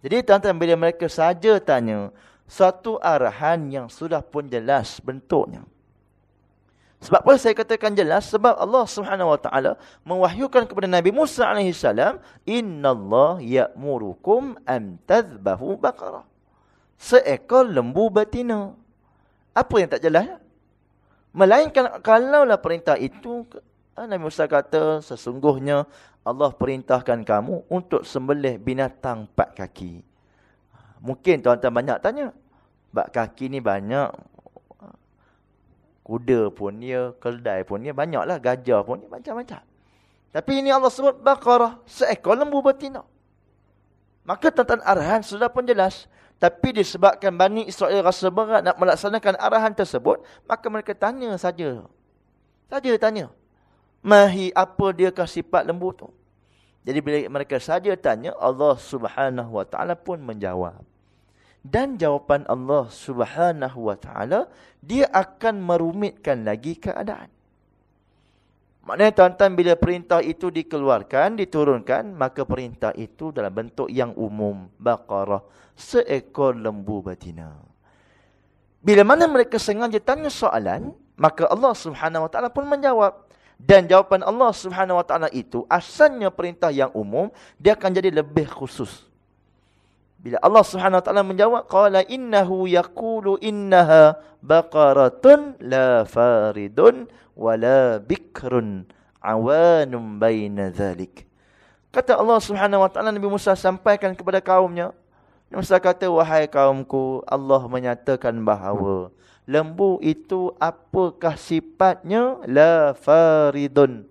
Jadi tuan-tuan bila mereka saja tanya, satu arahan yang sudah pun jelas bentuknya. Sebab apa saya katakan jelas? Sebab Allah Subhanahu Wa Taala mewahyukan kepada Nabi Musa alaihi salam, "Inna Allah ya'murukum an tadhbahu baqarah." Seekor lembu betina. Apa yang tak jelas? Melainkan kalaulah perintah itu ah, Nabi Musa kata sesungguhnya Allah perintahkan kamu untuk sembelih binatang empat kaki. Mungkin tuan-tuan banyak tanya. Empat kaki ni banyak Kuda pun dia, keldai pun dia, banyaklah gajah pun dia, macam-macam. Tapi ini Allah sebut Baqarah, seekor lembu betina. Maka tentang arahan sudah pun jelas. Tapi disebabkan Bani Israel rasa berat nak melaksanakan arahan tersebut, maka mereka tanya saja. Saja tanya. Mahi apa dia sifat lembu tu? Jadi bila mereka saja tanya, Allah subhanahu wa ta'ala pun menjawab. Dan jawapan Allah subhanahu wa ta'ala, dia akan merumitkan lagi keadaan. Maknanya tuan-tuan bila perintah itu dikeluarkan, diturunkan, maka perintah itu dalam bentuk yang umum. Baqarah, seekor lembu batina. Bila mana mereka sengaja tanya soalan, maka Allah subhanahu wa ta'ala pun menjawab. Dan jawapan Allah subhanahu wa ta'ala itu, asalnya perintah yang umum, dia akan jadi lebih khusus. Bila Allah Subhanahu wa taala menjawab qala innahu yaqulu innaha baqaratun la faridun wala bikrun awanum baina dhalik. Kata Allah Subhanahu wa taala Nabi Musa sampaikan kepada kaumnya. Nabi Musa kata wahai kaumku Allah menyatakan bahawa lembu itu apakah sifatnya la faridun.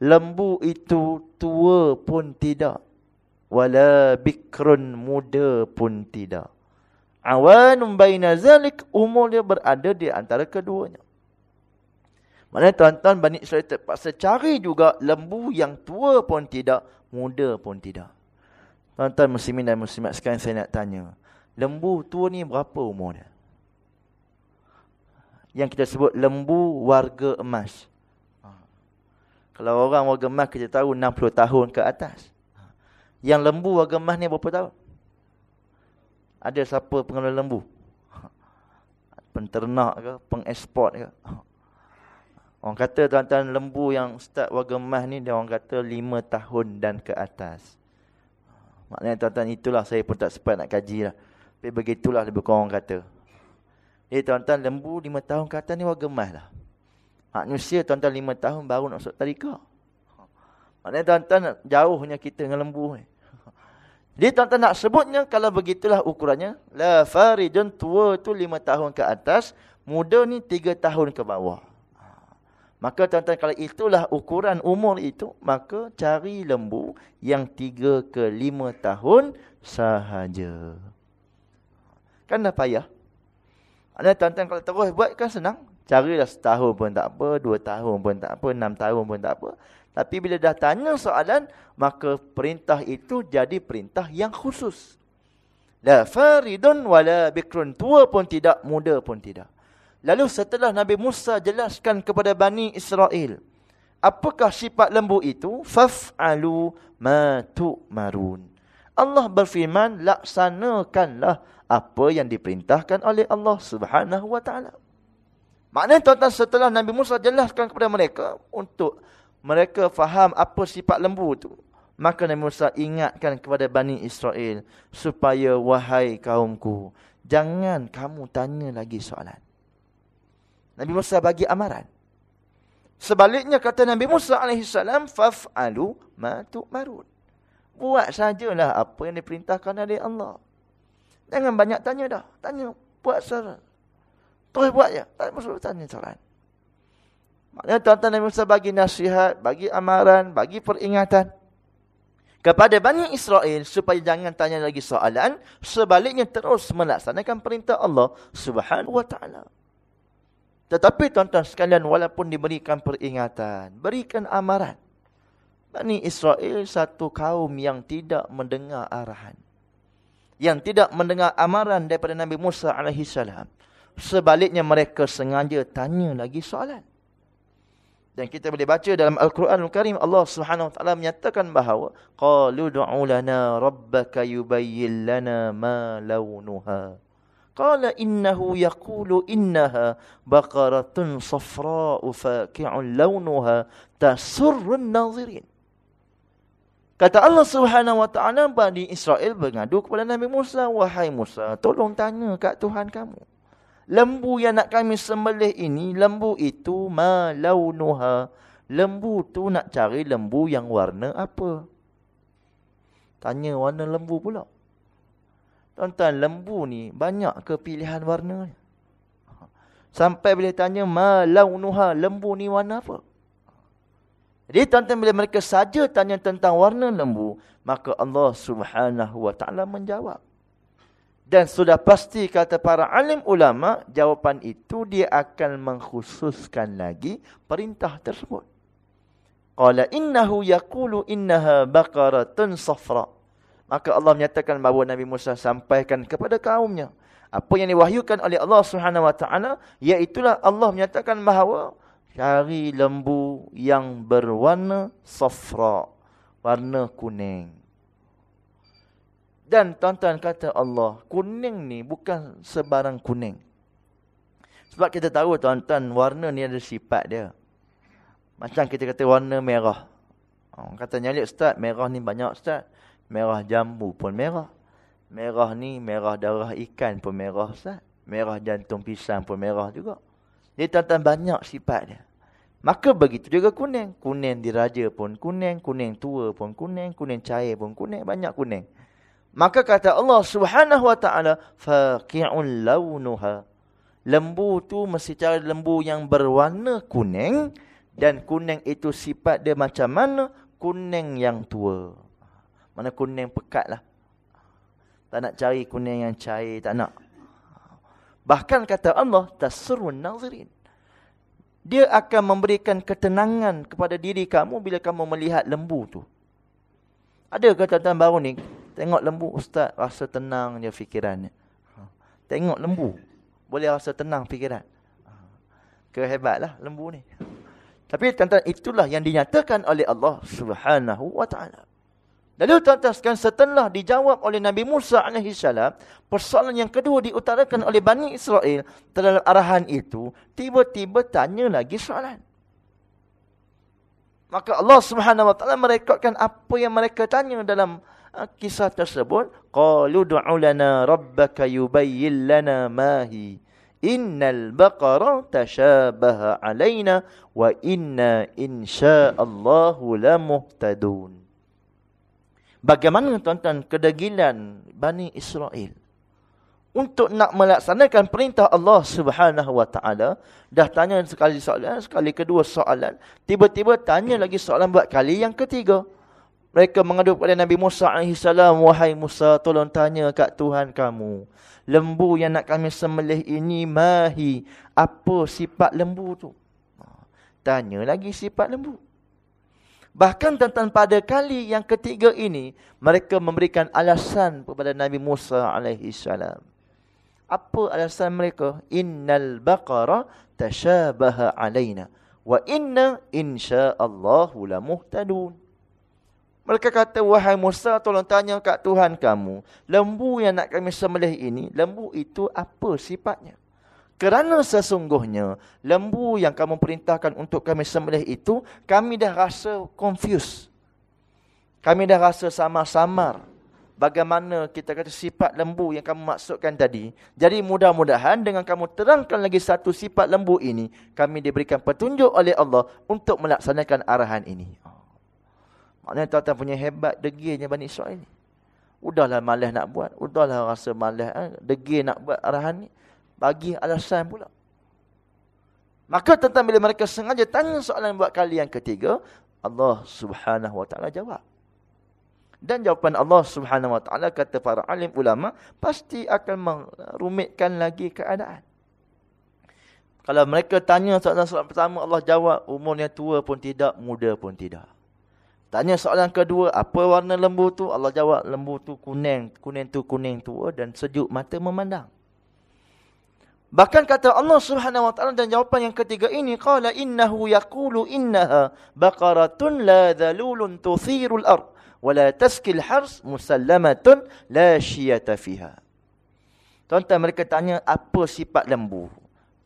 Lembu itu tua pun tidak wala bikrun muda pun tidak. Awanum baina zalik umur dia berada di antara keduanya. Maknanya tuan-tuan Bani Israel terpaksa cari juga lembu yang tua pun tidak, muda pun tidak. Tuan-tuan muslimin dan muslimat sekarang saya nak tanya. Lembu tua ni berapa umur dia? Yang kita sebut lembu warga emas. Ha. Kalau orang warga emas kita tahu 60 tahun ke atas. Yang lembu warga emas ni berapa tahun? Ada siapa pengelola lembu? Penternak ke? Pengeksport ke? Orang kata tuan-tuan lembu yang start warga emas ni, dia orang kata lima tahun dan ke atas. Maknanya tuan-tuan itulah saya pun tak sempat nak kaji lah. Tapi begitulah lebih kurang orang kata. Jadi tuan-tuan lembu lima tahun ke atas ni warga emas lah. Manusia tuan-tuan lima tahun baru nak masuk tarikah. Maknanya tuan-tuan jauhnya kita dengan lembu ni. Dia tuan-tuan nak sebutnya kalau begitulah ukurannya. La faridun tua tu lima tahun ke atas. Muda ni tiga tahun ke bawah. Maka tuan-tuan kalau itulah ukuran umur itu. Maka cari lembu yang tiga ke lima tahun sahaja. Kan dah payah. Ada tuan-tuan kalau terus buat kan senang. Carilah setahun pun tak apa. Dua tahun pun tak apa. Enam tahun pun tak apa. Tapi bila dah tanya soalan, maka perintah itu jadi perintah yang khusus. La faridun wala bikrun. Tua pun tidak, muda pun tidak. Lalu setelah Nabi Musa jelaskan kepada Bani Israel. Apakah sifat lembu itu? Faf'alu ma tu'marun. Allah berfirman, laksanakanlah apa yang diperintahkan oleh Allah subhanahu wa ta'ala. Maknanya tuan-tuan setelah Nabi Musa jelaskan kepada mereka untuk mereka faham apa sifat lembu tu. Maka Nabi Musa ingatkan kepada Bani Israel. Supaya wahai kaumku. Jangan kamu tanya lagi soalan. Nabi Musa bagi amaran. Sebaliknya kata Nabi Musa AS. Faf'alu ma tu'marun. Buat sajalah apa yang diperintahkan oleh Allah. Jangan banyak tanya dah. Tanya. Buat saja. Terus buat je. Tak masalah tanya soalan. Maknanya tuan-tuan Nabi Musa bagi nasihat, bagi amaran, bagi peringatan. Kepada Bani Israel supaya jangan tanya lagi soalan. Sebaliknya terus melaksanakan perintah Allah subhanahu wa ta'ala. Tetapi tuan-tuan sekalian walaupun diberikan peringatan, berikan amaran. Bani Israel satu kaum yang tidak mendengar arahan. Yang tidak mendengar amaran daripada Nabi Musa AS. Sebaliknya mereka sengaja tanya lagi soalan. Dan kita boleh baca dalam Al-Quranul Karim Allah Subhanahu wa taala menyatakan bahawa qalu du'u lana rabbaka yubayyin lana ma launuha. Qala innahu yaqulu innaha baqaratun safra'u faqi'un launuha tasurrun nazirin. Kata Allah Subhanahu wa taala Bani Israel mengadu kepada Nabi Musa, wahai Musa, tolong tanya kat Tuhan kamu lembu yang nak kami sembelih ini, lembu itu ma launuha. Lembu tu nak cari lembu yang warna apa? Tanya warna lembu pula. Tuan-tuan, lembu ni banyak ke pilihan warna? Sampai bila tanya ma launuha, lembu ni warna apa? Jadi tuan-tuan bila mereka saja tanya tentang warna lembu, maka Allah Subhanahu wa taala menjawab. Dan sudah pasti kata para alim ulama, jawapan itu dia akan mengkhususkan lagi perintah tersebut. Qala innahu yaqulu innaha baqaratun safra. Maka Allah menyatakan bahawa Nabi Musa sampaikan kepada kaumnya apa yang diwahyukan oleh Allah Subhanahu wa taala iaitu Allah menyatakan bahawa cari lembu yang berwarna safra, warna kuning. Dan tuan-tuan kata Allah, kuning ni bukan sebarang kuning. Sebab kita tahu tuan-tuan, warna ni ada sifat dia. Macam kita kata warna merah. Oh, kata nyalik ustaz, merah ni banyak ustaz. Merah jambu pun merah. Merah ni merah darah ikan pun merah ustaz. Merah jantung pisang pun merah juga. Jadi tuan-tuan banyak sifat dia. Maka begitu juga kuning. Kuning diraja pun kuning. Kuning tua pun kuning. Kuning cair pun kuning. Banyak kuning. Maka kata Allah Subhanahu wa taala faqi'un launuha. Lembu tu mesti cari lembu yang berwarna kuning dan kuning itu sifat dia macam mana? Kuning yang tua. Mana kuning pekatlah. Tak nak cari kuning yang cair, tak nak. Bahkan kata Allah tasrun nazirin. Dia akan memberikan ketenangan kepada diri kamu bila kamu melihat lembu tu. Ada kata-kata baru ni, Tengok lembu ustaz rasa tenang je fikirannya. Ha. Tengok lembu boleh rasa tenang fikiran. Ha. Kehebatlah lembu ni. Tapi tuan-tuan itulah yang dinyatakan oleh Allah Subhanahu wa taala. Lalu tuan-tuan setelah dijawab oleh Nabi Musa alaihi salam, persoalan yang kedua diutarakan oleh Bani Israel terhadap arahan itu, tiba-tiba tanya lagi soalan. Maka Allah Subhanahu wa taala merekodkan apa yang mereka tanya dalam kisah tersebut qalu du'u lana rabbaka yubayyin lana ma hi. Innal baqara tashabaha alaina wa inna insyaallahu lamuhtadun. Bagaimana tuan-tuan kedegilan Bani Israel untuk nak melaksanakan perintah Allah Subhanahu Wa Taala? Dah tanya sekali soalan sekali kedua soalan. Tiba-tiba tanya lagi soalan buat kali yang ketiga mereka mengadu kepada Nabi Musa AS wahai Musa tolong tanya kat Tuhan kamu lembu yang nak kami sembelih ini mahi apa sifat lembu tu ha, tanya lagi sifat lembu Bahkan tentang pada kali yang ketiga ini, mereka memberikan alasan kepada Nabi Musa salam. Apa alasan mereka? Innal baqara tashabaha alaina wa inna insyaallahu lamuhtadun. Mereka kata, wahai Musa, tolong tanya kat Tuhan kamu. Lembu yang nak kami sembelih ini, lembu itu apa sifatnya? Kerana sesungguhnya, lembu yang kamu perintahkan untuk kami sembelih itu, kami dah rasa confused. Kami dah rasa samar-samar bagaimana kita kata sifat lembu yang kamu maksudkan tadi. Jadi mudah-mudahan dengan kamu terangkan lagi satu sifat lembu ini, kami diberikan petunjuk oleh Allah untuk melaksanakan arahan ini. Maknanya tuan-tuan punya hebat degilnya Bani Israel ni. Udahlah malas nak buat. Udahlah rasa malas. Eh? Degil nak buat arahan ni. Bagi alasan pula. Maka tentang bila mereka sengaja tanya soalan buat kali yang ketiga, Allah subhanahu wa ta'ala jawab. Dan jawapan Allah Subhanahu Wa Taala kata para alim ulama pasti akan merumitkan lagi keadaan. Kalau mereka tanya soalan-soalan pertama Allah jawab umurnya tua pun tidak, muda pun tidak. Tanya soalan kedua, apa warna lembu tu? Allah jawab lembu tu kuning, kuning tu kuning tua dan sejuk mata memandang. Bahkan kata Allah Subhanahu wa taala dan jawapan yang ketiga ini qala innahu yaqulu innaha baqaratun la dhalulun tuthirul ardh wala taskil hars musallamatun la syiyata fiha. Tuan-tuan mereka tanya apa sifat lembu?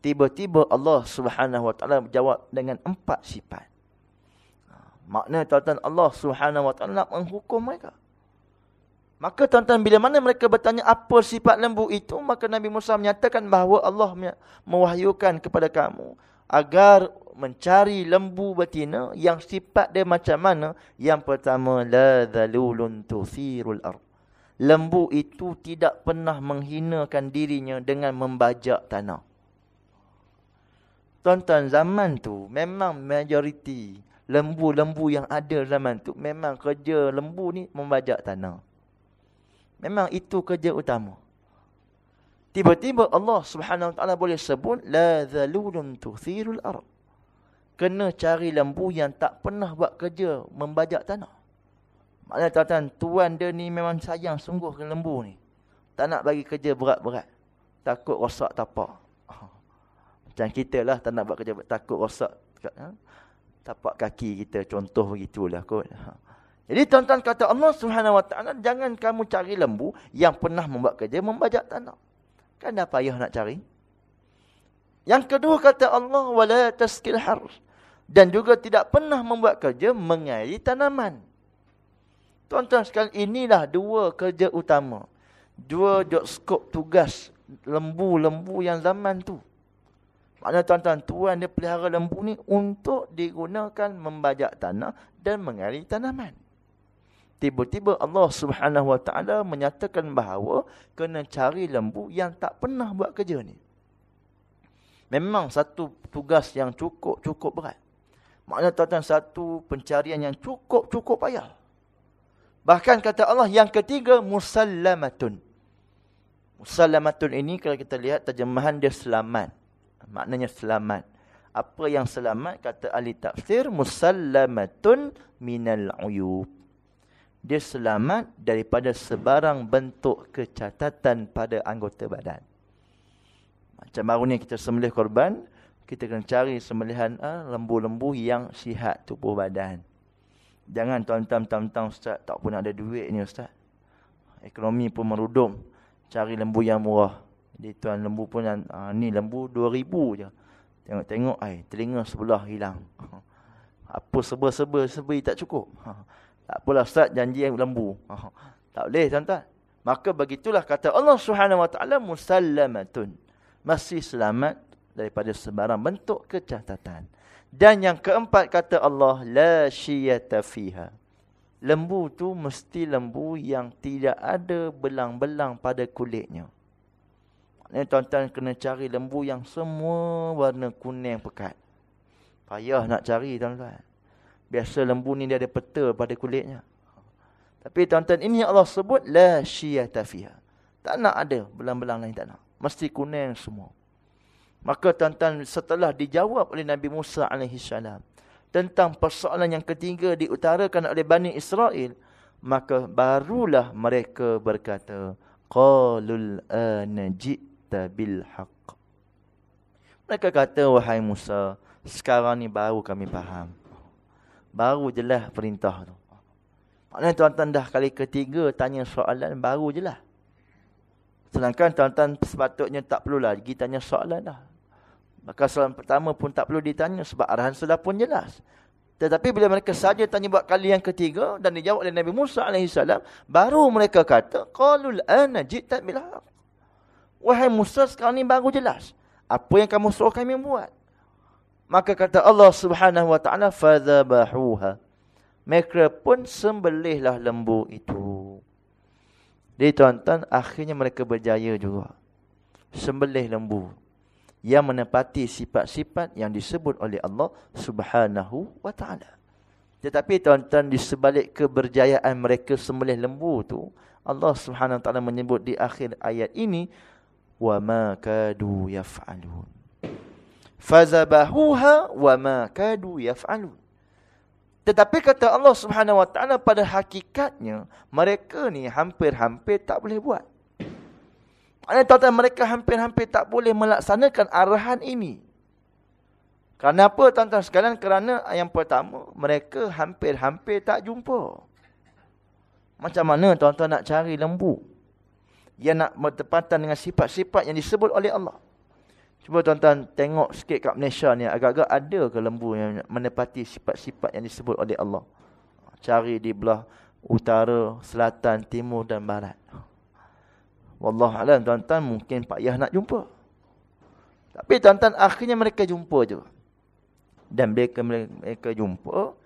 Tiba-tiba Allah Subhanahu wa taala menjawab dengan empat sifat. Makna tuan-tuan Allah Subhanahu wa taala nak menghukum mereka. Maka tuan-tuan bila mana mereka bertanya apa sifat lembu itu, maka Nabi Musa menyatakan bahawa Allah mewahyukan kepada kamu agar mencari lembu betina yang sifat dia macam mana? Yang pertama, la dhalulun tuthirul ard. Lembu itu tidak pernah menghinakan dirinya dengan membajak tanah. Tuan-tuan, zaman tu memang majoriti lembu-lembu yang ada zaman tu memang kerja lembu ni membajak tanah. Memang itu kerja utama. Tiba-tiba Allah Subhanahu Wa Taala boleh sebut la dhalulun tuthirul ard kena cari lembu yang tak pernah buat kerja membajak tanah. Maknanya tuan-tuan, tuan dia ni memang sayang sungguh ke lembu ni. Tak nak bagi kerja berat-berat. Takut rosak tapak. Macam kita lah tak nak buat kerja takut rosak ha? Tapak kaki kita. Contoh begitulah kot. Ha. Jadi tuan-tuan kata Allah subhanahu wa ta'ala, jangan kamu cari lembu yang pernah membuat kerja membajak tanah. Kan dah payah nak cari. Yang kedua kata Allah, wala taskil harus dan juga tidak pernah membuat kerja mengairi tanaman. Tuan-tuan sekalian, inilah dua kerja utama. Dua job scope tugas lembu-lembu yang zaman tu. Maknanya tuan-tuan, tuan dia pelihara lembu ni untuk digunakan membajak tanah dan mengairi tanaman. Tiba-tiba Allah subhanahu wa ta'ala menyatakan bahawa kena cari lembu yang tak pernah buat kerja ni. Memang satu tugas yang cukup-cukup berat. Maknanya tuan-tuan satu pencarian yang cukup-cukup payah. Bahkan kata Allah yang ketiga musallamatun. Musallamatun ini kalau kita lihat terjemahan dia selamat. Maknanya selamat. Apa yang selamat kata ahli tafsir musallamatun minal uyub. Dia selamat daripada sebarang bentuk kecacatan pada anggota badan. Macam baru ni kita sembelih korban, kita kena cari sembelihan ah, lembu-lembu yang sihat tubuh badan. Jangan tuan-tuan tuan-tuan ustaz tak pun ada duit ni ustaz. Ekonomi pun merudum. Cari lembu yang murah. Jadi tuan lembu pun ah, ni lembu 2000 je. Tengok-tengok ai telinga sebelah hilang. Apa seba-seba sebi tak cukup. Tak apalah ustaz janji lembu. Tak boleh tuan-tuan. Maka begitulah kata Allah Subhanahu wa taala musallamatun. Masih selamat daripada sebarang bentuk kecacatan. Dan yang keempat kata Allah la syiyata fiha. lembu tu mesti lembu yang tidak ada belang-belang pada kulitnya. Maknanya tuan-tuan kena cari lembu yang semua warna kuning pekat. Payah nak cari tuan-tuan. Biasa lembu ni dia ada peta pada kulitnya. Tapi tuan-tuan ini Allah sebut la syiyata fiha. Tak nak ada belang-belang lain tak nak. Mesti kuning semua. Maka tuan-tuan setelah dijawab oleh Nabi Musa alaihi salam tentang persoalan yang ketiga diutarakan oleh Bani Israel, maka barulah mereka berkata qalul anjita bil haqq. Mereka kata wahai Musa, sekarang ni baru kami faham. Baru jelas perintah tu. Maknanya tuan-tuan dah kali ketiga tanya soalan baru jelas. Sedangkan tuan-tuan sepatutnya tak perlu lagi tanya soalan dah. Maka soalan pertama pun tak perlu ditanya sebab arahan sudah pun jelas. Tetapi bila mereka saja tanya buat kali yang ketiga dan dijawab oleh Nabi Musa AS, baru mereka kata, Qalul ana bilhaq. Wahai Musa sekarang ni baru jelas. Apa yang kamu suruh kami buat? Maka kata Allah Subhanahu wa taala fadhabahuha. Mereka pun sembelihlah lembu itu. Jadi tuan-tuan, akhirnya mereka berjaya juga. Sembelih lembu. Yang menepati sifat-sifat yang disebut oleh Allah subhanahu wa ta'ala. Tetapi tuan-tuan, di sebalik keberjayaan mereka sembelih lembu itu, Allah subhanahu wa ta'ala menyebut di akhir ayat ini, wa ma kadu yaf'alun. Fazabahuha wa ma kadu yaf'alun. Tetapi kata Allah subhanahu wa ta'ala pada hakikatnya, mereka ni hampir-hampir tak boleh buat. Maksudnya mereka hampir-hampir tak boleh melaksanakan arahan ini. Kenapa tuan-tuan sekalian? Kerana yang pertama, mereka hampir-hampir tak jumpa. Macam mana tuan-tuan nak cari lembu? Yang nak bertepatan dengan sifat-sifat yang disebut oleh Allah. Cuba tuan-tuan tengok sikit kat Malaysia ni. Agak-agak ada ke lembu yang menepati sifat-sifat yang disebut oleh Allah. Cari di belah utara, selatan, timur dan barat. Wallahualam tuan-tuan mungkin Pak Yah nak jumpa. Tapi tuan-tuan akhirnya mereka jumpa je. Dan mereka, mereka jumpa.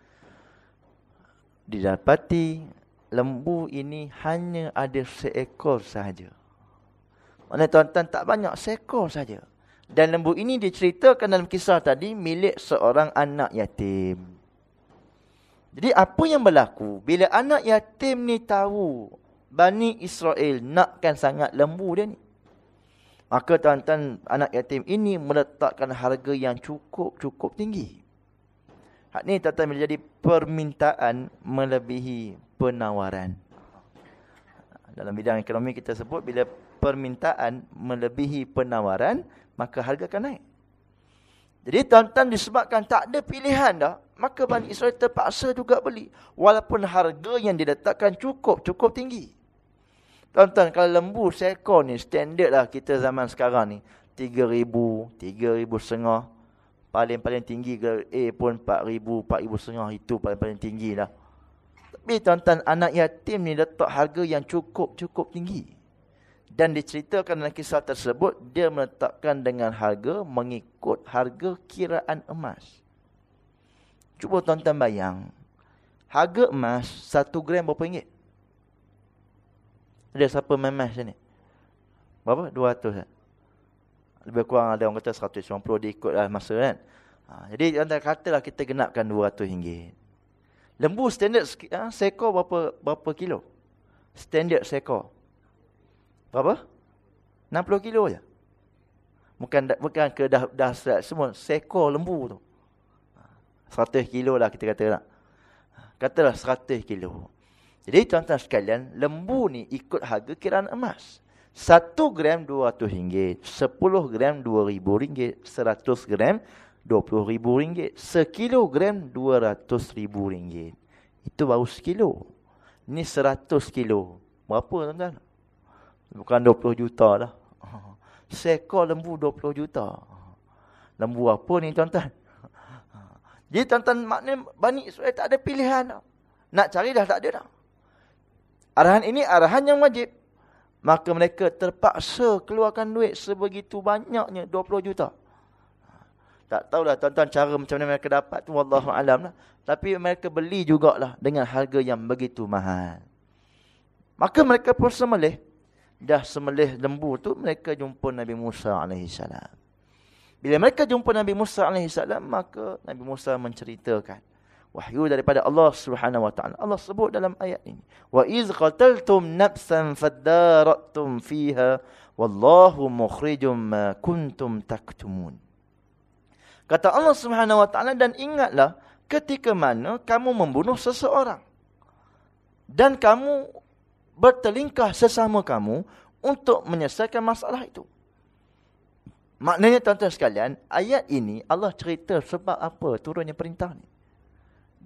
Didapati lembu ini hanya ada seekor sahaja. Maksudnya tuan-tuan tak banyak seekor saja. Dan lembu ini diceritakan dalam kisah tadi milik seorang anak yatim. Jadi apa yang berlaku bila anak yatim ni tahu Bani Israel nakkan sangat lembu dia ni. Maka tuan-tuan anak yatim ini meletakkan harga yang cukup-cukup tinggi. Hak ni tuan-tuan menjadi permintaan melebihi penawaran. Dalam bidang ekonomi kita sebut bila permintaan melebihi penawaran, maka harga akan naik. Jadi tuan-tuan disebabkan tak ada pilihan dah, maka Bani Israel terpaksa juga beli. Walaupun harga yang diletakkan cukup, cukup tinggi. Tuan-tuan, kalau lembu seekor ni, standard lah kita zaman sekarang ni. Tiga ribu, tiga ribu setengah. Paling-paling tinggi ke A pun empat ribu, empat ribu setengah. Itu paling-paling tinggi lah. Tapi tuan-tuan, anak yatim ni letak harga yang cukup-cukup tinggi. Dan diceritakan dalam kisah tersebut, dia meletakkan dengan harga mengikut harga kiraan emas. Cuba tuan-tuan bayang. Harga emas satu gram berapa ringgit? Ada siapa memas ni? Berapa? 200 kan? Lebih kurang ada orang kata 150 dia ikutlah masa kan. Ha, jadi tuan-tuan katalah kita genapkan 200 ringgit. Lembu standard ha, seekor berapa berapa kilo? Standard seekor. Berapa? 60 kilo je. Bukan bukan ke dah dah semua sekor lembu tu. 100 kilo lah kita kata nak. Katalah 100 kilo. Jadi tuan-tuan sekalian, lembu ni ikut harga kiraan emas. 1 gram RM200, 10 gram RM2,000, 100 gram RM20,000, sekilogram RM200,000. Itu baru sekilo. Ini 100 kilo. Berapa tuan-tuan? Bukan 20 juta lah. Seekor lembu 20 juta. Lembu apa ni tuan-tuan? Jadi tuan-tuan maknanya Bani Israel tak ada pilihan. Nak cari dah tak ada dah. Arahan ini arahan yang wajib. Maka mereka terpaksa keluarkan duit sebegitu banyaknya 20 juta. Tak tahulah tuan-tuan cara macam mana mereka dapat tu wallahu alam lah. Tapi mereka beli jugalah dengan harga yang begitu mahal. Maka mereka pun semelih. Dah semelih lembu tu mereka jumpa Nabi Musa AS. Bila mereka jumpa Nabi Musa AS maka Nabi Musa menceritakan. Wahyu daripada Allah Subhanahu Wa Taala. Allah sebut dalam ayat ini. Wa iz qataltum nafsan fadaratum fiha wallahu mukhrijum ma kuntum taktumun. Kata Allah Subhanahu Wa Taala dan ingatlah ketika mana kamu membunuh seseorang dan kamu bertelingkah sesama kamu untuk menyelesaikan masalah itu. Maknanya tuan-tuan sekalian, ayat ini Allah cerita sebab apa turunnya perintah ni.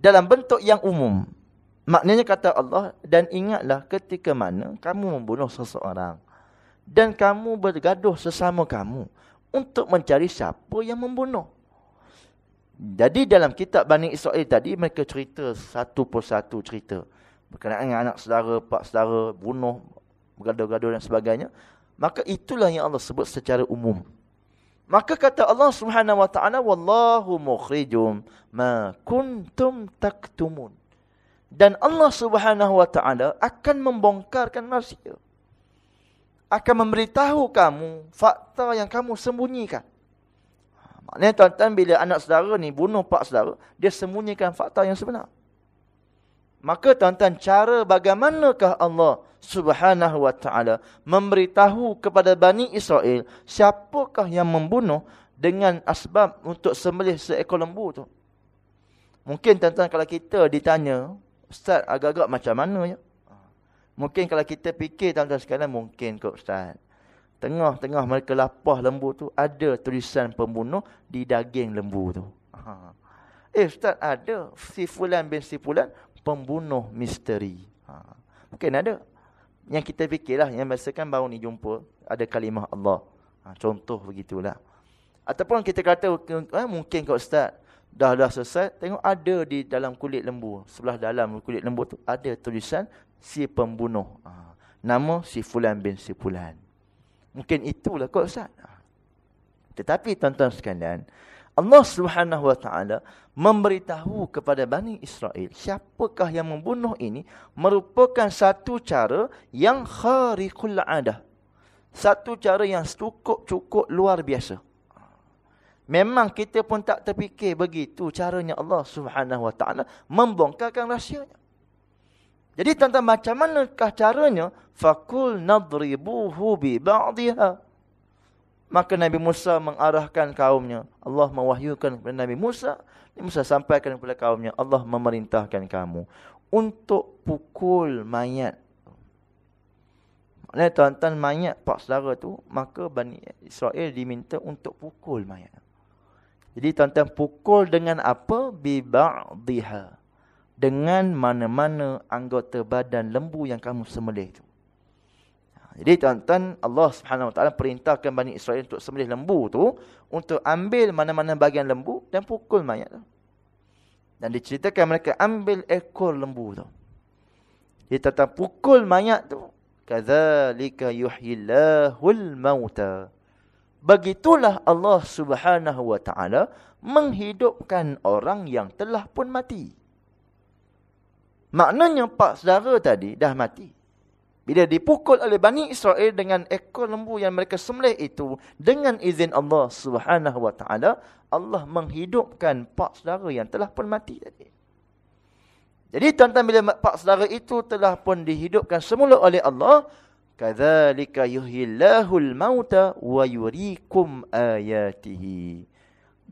Dalam bentuk yang umum. Maknanya kata Allah, dan ingatlah ketika mana kamu membunuh seseorang. Dan kamu bergaduh sesama kamu untuk mencari siapa yang membunuh. Jadi dalam kitab Bani Israel tadi mereka cerita satu persatu cerita. Berkenaan dengan anak saudara, pak saudara, bunuh, bergaduh-gaduh dan sebagainya. Maka itulah yang Allah sebut secara umum. Maka kata Allah Subhanahu wa taala wallahu mukhrijum ma kuntum taktumun. Dan Allah Subhanahu wa taala akan membongkarkan rahsia. Akan memberitahu kamu fakta yang kamu sembunyikan. Maknanya tuan-tuan bila anak saudara ni bunuh pak saudara, dia sembunyikan fakta yang sebenar. Maka tuan-tuan cara bagaimanakah Allah Subhanahu wa taala memberitahu kepada Bani Israel siapakah yang membunuh dengan asbab untuk sembelih seekor lembu tu. Mungkin tuan-tuan kalau kita ditanya, ustaz agak-agak macam mana ya? Mungkin kalau kita fikir tuan-tuan sekalian mungkin kok ustaz. Tengah-tengah mereka lapah lembu tu, ada tulisan pembunuh di daging lembu tu. Ha. Eh Ustaz, ada si Fulan bin si Fulan, pembunuh misteri. Ha. Mungkin ada. Yang kita fikirlah, yang biasa kan baru ni jumpa, ada kalimah Allah. Ha. Contoh begitulah. Ataupun kita kata, eh, mungkin kau Ustaz, dah dah selesai, tengok ada di dalam kulit lembu. Sebelah dalam kulit lembu tu, ada tulisan si pembunuh. Ha. Nama si Fulan bin si Fulan. Mungkin itulah kau Ustaz. Tetapi tuan-tuan sekalian, Allah Subhanahu Wa Taala memberitahu kepada Bani Israel siapakah yang membunuh ini merupakan satu cara yang khariqul adah. Satu cara yang cukup-cukup luar biasa. Memang kita pun tak terfikir begitu caranya Allah Subhanahu Wa Taala membongkarkan rahsianya. Jadi tuan-tuan macam manakah caranya? Fakul nadribuhu bi ba'dihha. Maka Nabi Musa mengarahkan kaumnya. Allah mewahyukan kepada Nabi Musa. Nabi Musa sampaikan kepada kaumnya. Allah memerintahkan kamu. Untuk pukul mayat. Maknanya tuan-tuan mayat pak saudara tu. Maka Bani Israel diminta untuk pukul mayat. Jadi tuan-tuan pukul dengan apa? Bi ba'dihha dengan mana-mana anggota badan lembu yang kamu sembelih itu. Jadi tuan-tuan Allah Subhanahu Wa Taala perintahkan Bani Israel untuk sembelih lembu tu untuk ambil mana-mana bahagian lembu dan pukul mayat tu. Dan diceritakan mereka ambil ekor lembu tu. Dia tuan pukul mayat tu. Kadzalika yuhyillahul mauta. Begitulah Allah Subhanahu Wa Taala menghidupkan orang yang telah pun mati. Maknanya pak saudara tadi dah mati. Bila dipukul oleh Bani Israel dengan ekor lembu yang mereka sembelih itu. Dengan izin Allah subhanahu wa ta'ala. Allah menghidupkan pak saudara yang telah pun mati tadi. Jadi tuan-tuan bila pak saudara itu telah pun dihidupkan semula oleh Allah. Kadzalika yuhillahul mauta wa yurikum ayatihi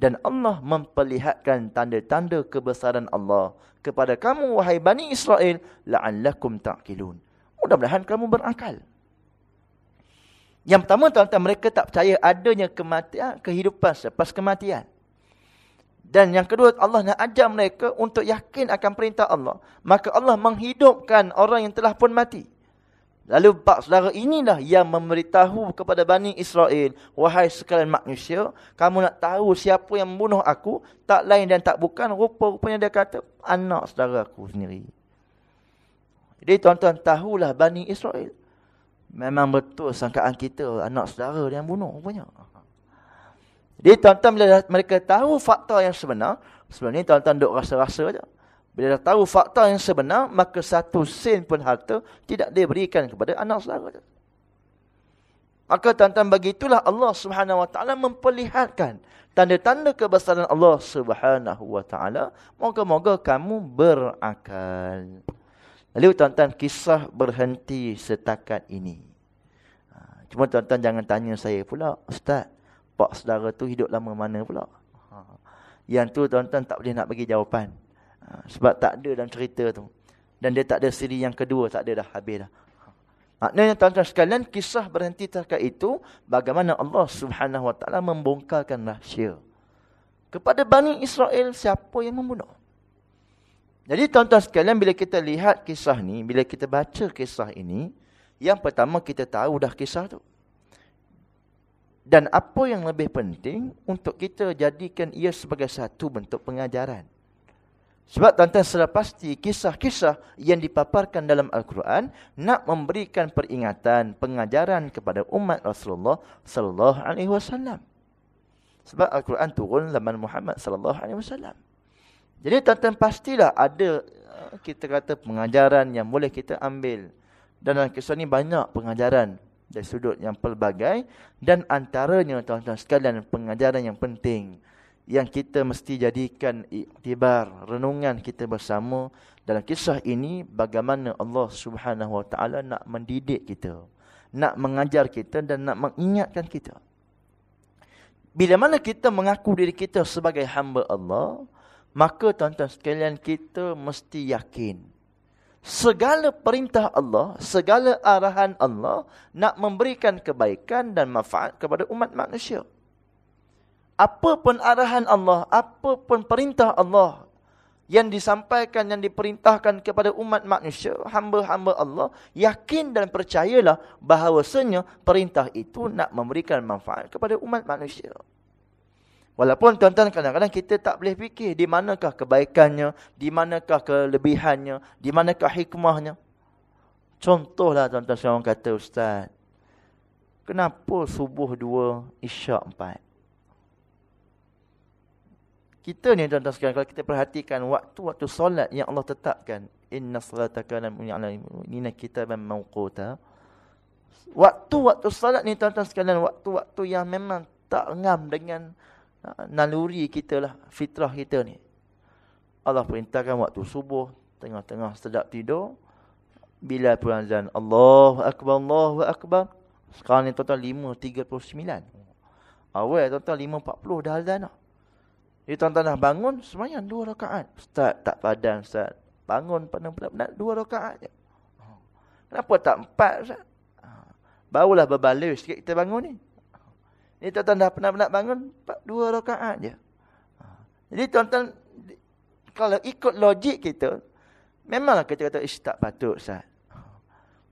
dan Allah memperlihatkan tanda-tanda kebesaran Allah kepada kamu wahai Bani Israel la'allakum ta'qilun. Mudah-mudahan kamu berakal. Yang pertama tuan-tuan mereka tak percaya adanya kematian, kehidupan selepas kematian. Dan yang kedua Allah nak ajar mereka untuk yakin akan perintah Allah. Maka Allah menghidupkan orang yang telah pun mati. Lalu pak saudara inilah yang memberitahu kepada Bani Israel. Wahai sekalian manusia, kamu nak tahu siapa yang membunuh aku? Tak lain dan tak bukan. Rupa-rupanya dia kata, anak saudara aku sendiri. Jadi tuan-tuan tahulah Bani Israel. Memang betul sangkaan kita anak saudara yang bunuh rupanya. Jadi tuan-tuan bila mereka tahu fakta yang sebenar, sebelum ni tuan-tuan duk rasa-rasa saja. Bila dah tahu fakta yang sebenar, maka satu sen pun harta tidak diberikan kepada anak saudara. Maka tuan-tuan begitulah Allah Taala memperlihatkan tanda-tanda kebesaran Allah Taala. Moga-moga kamu berakal. Lalu tuan-tuan kisah berhenti setakat ini. Ha, cuma tuan-tuan jangan tanya saya pula, Ustaz, pak saudara tu hidup lama mana pula? Ha, yang tu tuan-tuan tak boleh nak bagi jawapan. Ha, sebab tak ada dalam cerita tu. Dan dia tak ada siri yang kedua, tak ada dah, habis dah. Maknanya tuan-tuan sekalian, kisah berhenti terkait itu, bagaimana Allah subhanahu wa ta'ala membongkarkan rahsia. Kepada Bani Israel, siapa yang membunuh? Jadi tuan-tuan sekalian, bila kita lihat kisah ni, bila kita baca kisah ini, yang pertama kita tahu dah kisah tu. Dan apa yang lebih penting, untuk kita jadikan ia sebagai satu bentuk pengajaran. Sebab tuan-tuan sudah pasti kisah-kisah yang dipaparkan dalam Al-Quran nak memberikan peringatan, pengajaran kepada umat Rasulullah sallallahu alaihi wasallam. Sebab Al-Quran turun zaman Muhammad sallallahu alaihi wasallam. Jadi tuan-tuan pastilah ada eh, kita kata pengajaran yang boleh kita ambil. Dan dalam kisah ni banyak pengajaran dari sudut yang pelbagai dan antaranya tuan-tuan sekalian pengajaran yang penting yang kita mesti jadikan iktibar renungan kita bersama dalam kisah ini bagaimana Allah Subhanahu Wa Taala nak mendidik kita, nak mengajar kita dan nak mengingatkan kita. Bila mana kita mengaku diri kita sebagai hamba Allah, maka tuan-tuan sekalian kita mesti yakin segala perintah Allah, segala arahan Allah nak memberikan kebaikan dan manfaat kepada umat manusia apa pun arahan Allah, apa pun perintah Allah yang disampaikan, yang diperintahkan kepada umat manusia, hamba-hamba Allah, yakin dan percayalah bahawasanya perintah itu nak memberikan manfaat kepada umat manusia. Walaupun tuan-tuan kadang-kadang kita tak boleh fikir di manakah kebaikannya, di manakah kelebihannya, di manakah hikmahnya. Contohlah tuan-tuan seorang kata, Ustaz, kenapa subuh dua, isyak empat? Kita ni tuan-tuan sekalian kalau kita perhatikan waktu-waktu solat yang Allah tetapkan inna salataka lam yu'lam kitaban mawquta waktu-waktu solat ni tuan-tuan sekalian waktu-waktu yang memang tak ngam dengan naluri kita lah fitrah kita ni Allah perintahkan waktu subuh tengah-tengah sedap tidur bila pun azan Allahu akbar Allahu akbar sekarang ni tuan-tuan 5.39 awal tuan-tuan 5.40 dah azan lah jadi tuan-tuan dah bangun, semayang dua rakaat. Ustaz, tak padan Ustaz. Bangun penat-penat, dua rakaat je. Kenapa tak empat Ustaz? Barulah berbaloi sikit kita bangun ni. Ini tuan-tuan dah penat-penat bangun, dua rakaat je. Jadi tuan-tuan, kalau ikut logik kita, memanglah kita kata, ish tak patut Ustaz.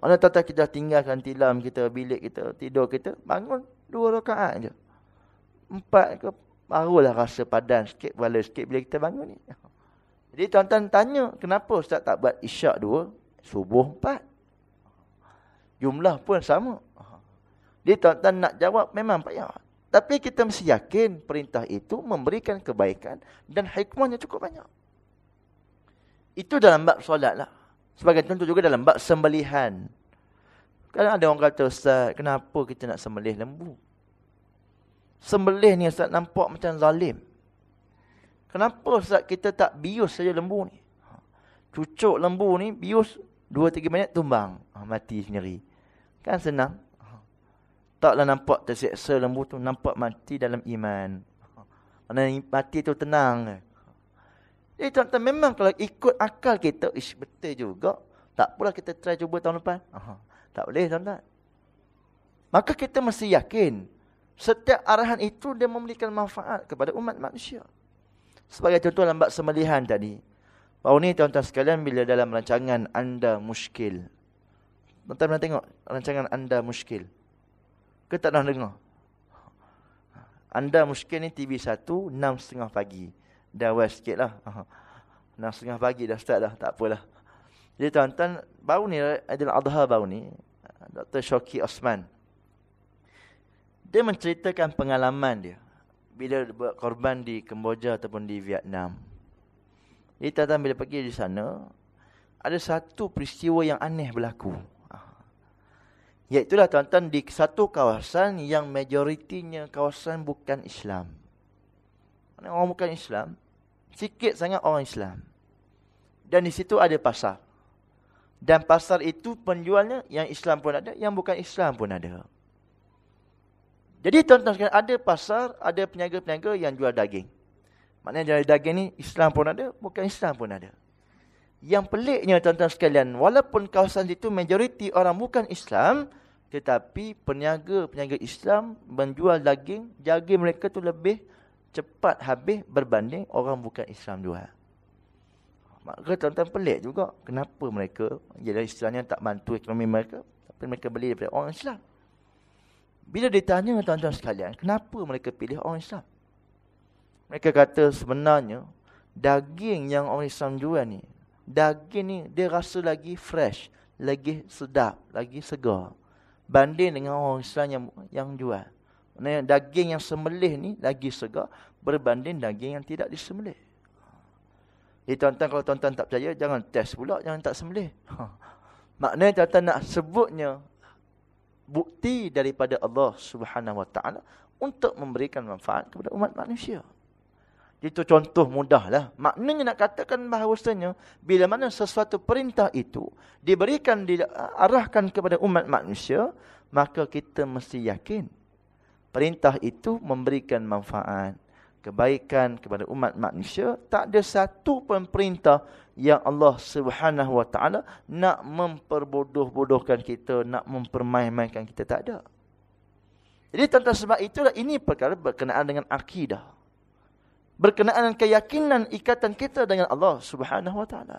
Mana tuan-tuan kita tinggalkan tilam kita, bilik kita, tidur kita, bangun dua rakaat je. Empat ke Barulah rasa padan sikit, bala sikit bila kita bangun ni. Jadi tuan-tuan tanya, kenapa Ustaz tak buat isyak dua, subuh empat? Jumlah pun sama. Jadi tuan-tuan nak jawab, memang payah. Tapi kita mesti yakin perintah itu memberikan kebaikan dan hikmahnya cukup banyak. Itu dalam bab solat lah. Sebagai contoh juga dalam bab sembelihan. Kadang ada orang kata, Ustaz, kenapa kita nak sembelih lembu? Sembelih ni Ustaz nampak macam zalim. Kenapa Ustaz kita tak bius saja lembu ni? Cucuk lembu ni bius 2-3 minit tumbang. Ha, mati sendiri. Kan senang. Taklah nampak terseksa lembu tu. Nampak mati dalam iman. Mana mati tu tenang. Jadi tuan-tuan memang kalau ikut akal kita. Ish betul juga. Tak pula kita try cuba tahun depan. Tak boleh tuan-tuan. Maka kita mesti yakin setiap arahan itu dia memberikan manfaat kepada umat manusia. Sebagai contoh lambat semelihan tadi. Baru ni tuan-tuan sekalian bila dalam rancangan anda muskil. Tuan-tuan tengok rancangan anda muskil? Ke tak pernah dengar? Anda muskil ni TV 1, 6.30 pagi. Dah west sikit lah. 6.30 pagi dah start dah, tak apalah. Jadi tuan-tuan, baru ni, Adil Adha baru ni, Dr. Shoki Osman, dia menceritakan pengalaman dia. bila buat korban di Kemboja ataupun di Vietnam. Jadi tuan-tuan bila pergi di sana, ada satu peristiwa yang aneh berlaku. Iaitulah tuan-tuan di satu kawasan yang majoritinya kawasan bukan Islam. Orang bukan Islam, sikit sangat orang Islam. Dan di situ ada pasar. Dan pasar itu penjualnya yang Islam pun ada, yang bukan Islam pun ada. Jadi tuan-tuan sekalian, ada pasar, ada peniaga-peniaga yang jual daging. Maknanya jual daging ni Islam pun ada, bukan Islam pun ada. Yang peliknya tuan-tuan sekalian, walaupun kawasan itu majoriti orang bukan Islam, tetapi peniaga-peniaga Islam menjual daging, daging mereka tu lebih cepat habis berbanding orang bukan Islam jual. Maka tuan-tuan pelik juga, kenapa mereka, jadi istilahnya tak bantu ekonomi mereka, tapi mereka beli daripada orang Islam. Bila ditanya tuan-tuan sekalian, kenapa mereka pilih orang Islam? Mereka kata sebenarnya, daging yang orang Islam jual ni, daging ni dia rasa lagi fresh, lagi sedap, lagi segar. Banding dengan orang Islam yang yang jual. Maksudnya daging yang sembelih ni lagi segar berbanding daging yang tidak disembelih. Jadi tuan-tuan kalau tuan-tuan tak percaya, jangan test pula, jangan tak sembelih. Ha. Maknanya tuan-tuan nak sebutnya bukti daripada Allah Subhanahu Wa Taala untuk memberikan manfaat kepada umat manusia. Itu contoh mudahlah. Maknanya nak katakan bahawasanya bila mana sesuatu perintah itu diberikan diarahkan kepada umat manusia, maka kita mesti yakin perintah itu memberikan manfaat kebaikan kepada umat manusia, tak ada satu pun perintah yang Allah Subhanahu Wa Taala nak memperbodoh-bodohkan kita, nak mempermain-mainkan kita tak ada. Jadi tentang sebab itulah ini perkara berkenaan dengan akidah. Berkenaan dengan keyakinan ikatan kita dengan Allah Subhanahu Wa Taala.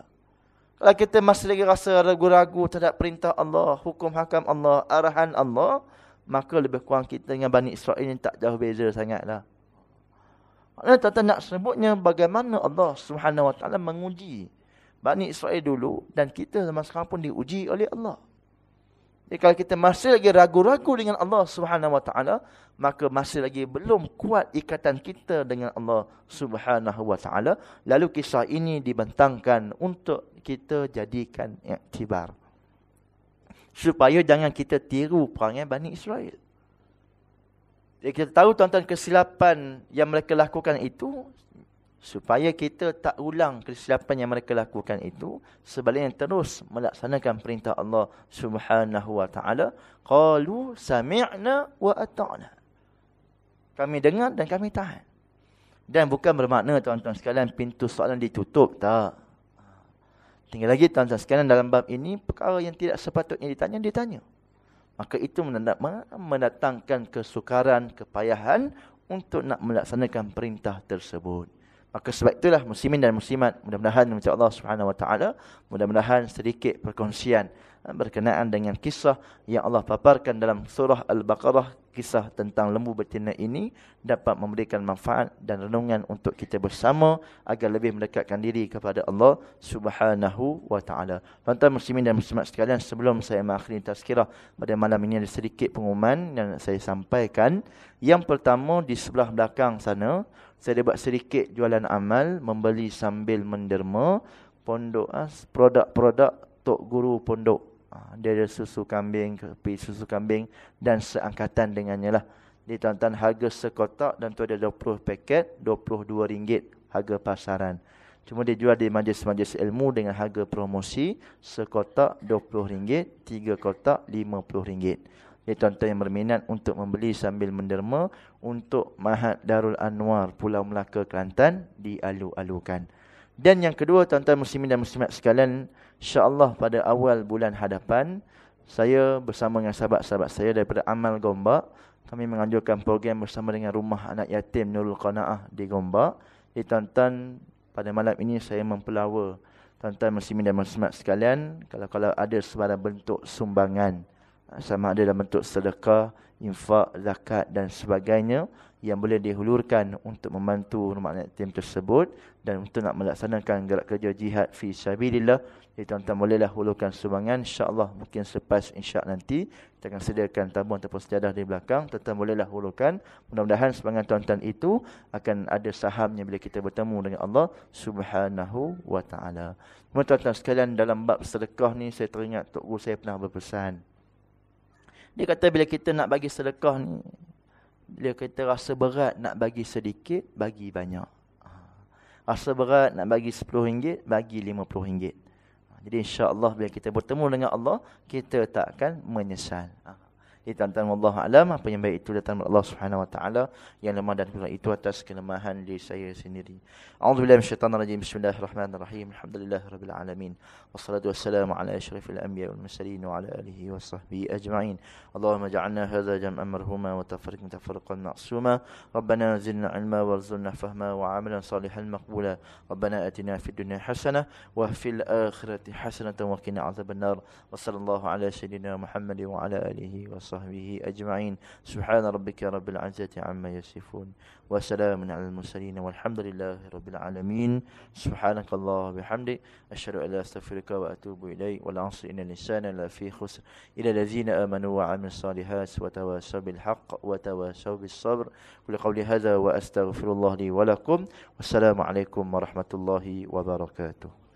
Kalau kita masih lagi rasa ragu-ragu terhadap perintah Allah, hukum hakam Allah, arahan Allah, maka lebih kurang kita dengan Bani Israel ini tak jauh beza sangatlah. Maknanya tuan-tuan nak sebutnya bagaimana Allah Subhanahu Wa Taala menguji Bani Israel dulu dan kita zaman sekarang pun diuji oleh Allah. Jadi kalau kita masih lagi ragu-ragu dengan Allah Subhanahu Wa Taala, maka masih lagi belum kuat ikatan kita dengan Allah Subhanahu Wa Taala. Lalu kisah ini dibentangkan untuk kita jadikan iktibar. Supaya jangan kita tiru perangai Bani Israel. Jadi kita tahu tuan-tuan kesilapan yang mereka lakukan itu supaya kita tak ulang kesilapan yang mereka lakukan itu sebaliknya terus melaksanakan perintah Allah Subhanahu wa taala. Qalu sami'na wa ata'na. Kami dengar dan kami tahan. Dan bukan bermakna tuan-tuan sekalian pintu soalan ditutup tak. Tinggal lagi tuan-tuan sekalian dalam bab ini perkara yang tidak sepatutnya ditanya ditanya maka itu mendatangkan kesukaran kepayahan untuk nak melaksanakan perintah tersebut Maka sebab itulah muslimin dan muslimat mudah-mudahan minta Allah Subhanahu wa taala mudah-mudahan sedikit perkongsian eh, berkenaan dengan kisah yang Allah paparkan dalam surah Al-Baqarah kisah tentang lembu betina ini dapat memberikan manfaat dan renungan untuk kita bersama agar lebih mendekatkan diri kepada Allah Subhanahu wa taala. Tuan-tuan muslimin dan muslimat sekalian sebelum saya mengakhiri tazkirah pada malam ini ada sedikit pengumuman yang saya sampaikan. Yang pertama di sebelah belakang sana saya ada buat sedikit jualan amal membeli sambil menderma pondok ah, produk-produk tok guru pondok. Ah, dia ada susu kambing kepi susu kambing dan seangkatan dengannya lah. Di tuan-tuan harga sekotak dan tu ada 20 paket RM22 harga pasaran. Cuma dia jual di majlis-majlis ilmu dengan harga promosi sekotak RM20 tiga kotak RM50 Ya tuan-tuan yang berminat untuk membeli sambil menderma untuk Mahat Darul Anwar Pulau Melaka Kelantan dialu-alukan. Dan yang kedua tuan-tuan muslimin dan muslimat sekalian, insya-Allah pada awal bulan hadapan saya bersama dengan sahabat-sahabat saya daripada Amal Gombak kami menganjurkan program bersama dengan Rumah Anak Yatim Nurul Qanaah di Gombak. Jadi tuan-tuan pada malam ini saya mempelawa tuan-tuan muslimin dan muslimat sekalian kalau kalau ada sebarang bentuk sumbangan sama ada dalam bentuk sedekah, infak, zakat dan sebagainya yang boleh dihulurkan untuk membantu rumah yatim tersebut dan untuk nak melaksanakan gerak kerja jihad fi sabilillah. Jadi tuan-tuan bolehlah hulurkan sumbangan. insya-Allah mungkin selepas insya nanti kita akan sediakan tabung ataupun sejadah di belakang. Tuan-tuan bolehlah hulurkan. Mudah-mudahan sumbangan tuan-tuan itu akan ada sahamnya bila kita bertemu dengan Allah Subhanahu wa taala. Tuan-tuan sekalian dalam bab sedekah ni saya teringat tok guru saya pernah berpesan dia kata bila kita nak bagi sedekah ni, bila kita rasa berat nak bagi sedikit, bagi banyak. Ha. Rasa berat nak bagi RM10, bagi RM50. Ha. Jadi insya-Allah bila kita bertemu dengan Allah, kita tak akan menyesal. Jadi tuan-tuan Allah alam apa yang baik itu datang dari Allah Subhanahu wa taala yang lemah dan kurang itu atas kelemahan diri saya sendiri. A'udzubillahi minasyaitonir rajim. Bismillahirrahmanirrahim. Alhamdulillahirabbil alamin. Wassalatu wassalamu ala asyrafil anbiya wal mursalin wa ala alihi washabbihi ajma'in. Allahumma ja'alna hadha jam'an marhuma wa tafarriqna tafarruqan ma'suma. Rabbana zidna 'ilma warzuqna fahma wa 'amalan salihan maqbula. Rabbana atina fid dunya hasanah wa fil akhirati hasanah wa qina 'adzabannar. Wa sallallahu ala sayyidina Muhammad wa ala alihi washabbihi وصحبه أجمعين. سبحان ربك رب العزة عما يصفون وسلام على المرسلين والحمد لله رب العالمين. سبحانك الله وبحمدك. أشهد أن لا أستغفرك وأتوب إليك. والعصر إن الإنسان لفي خسر. إلى الذين آمنوا وعملوا الصالحات وتواصوا بالحق وتواصوا بالصبر. كل قولي هذا وأستغفر الله لي ولكم. والسلام عليكم ورحمة الله وبركاته.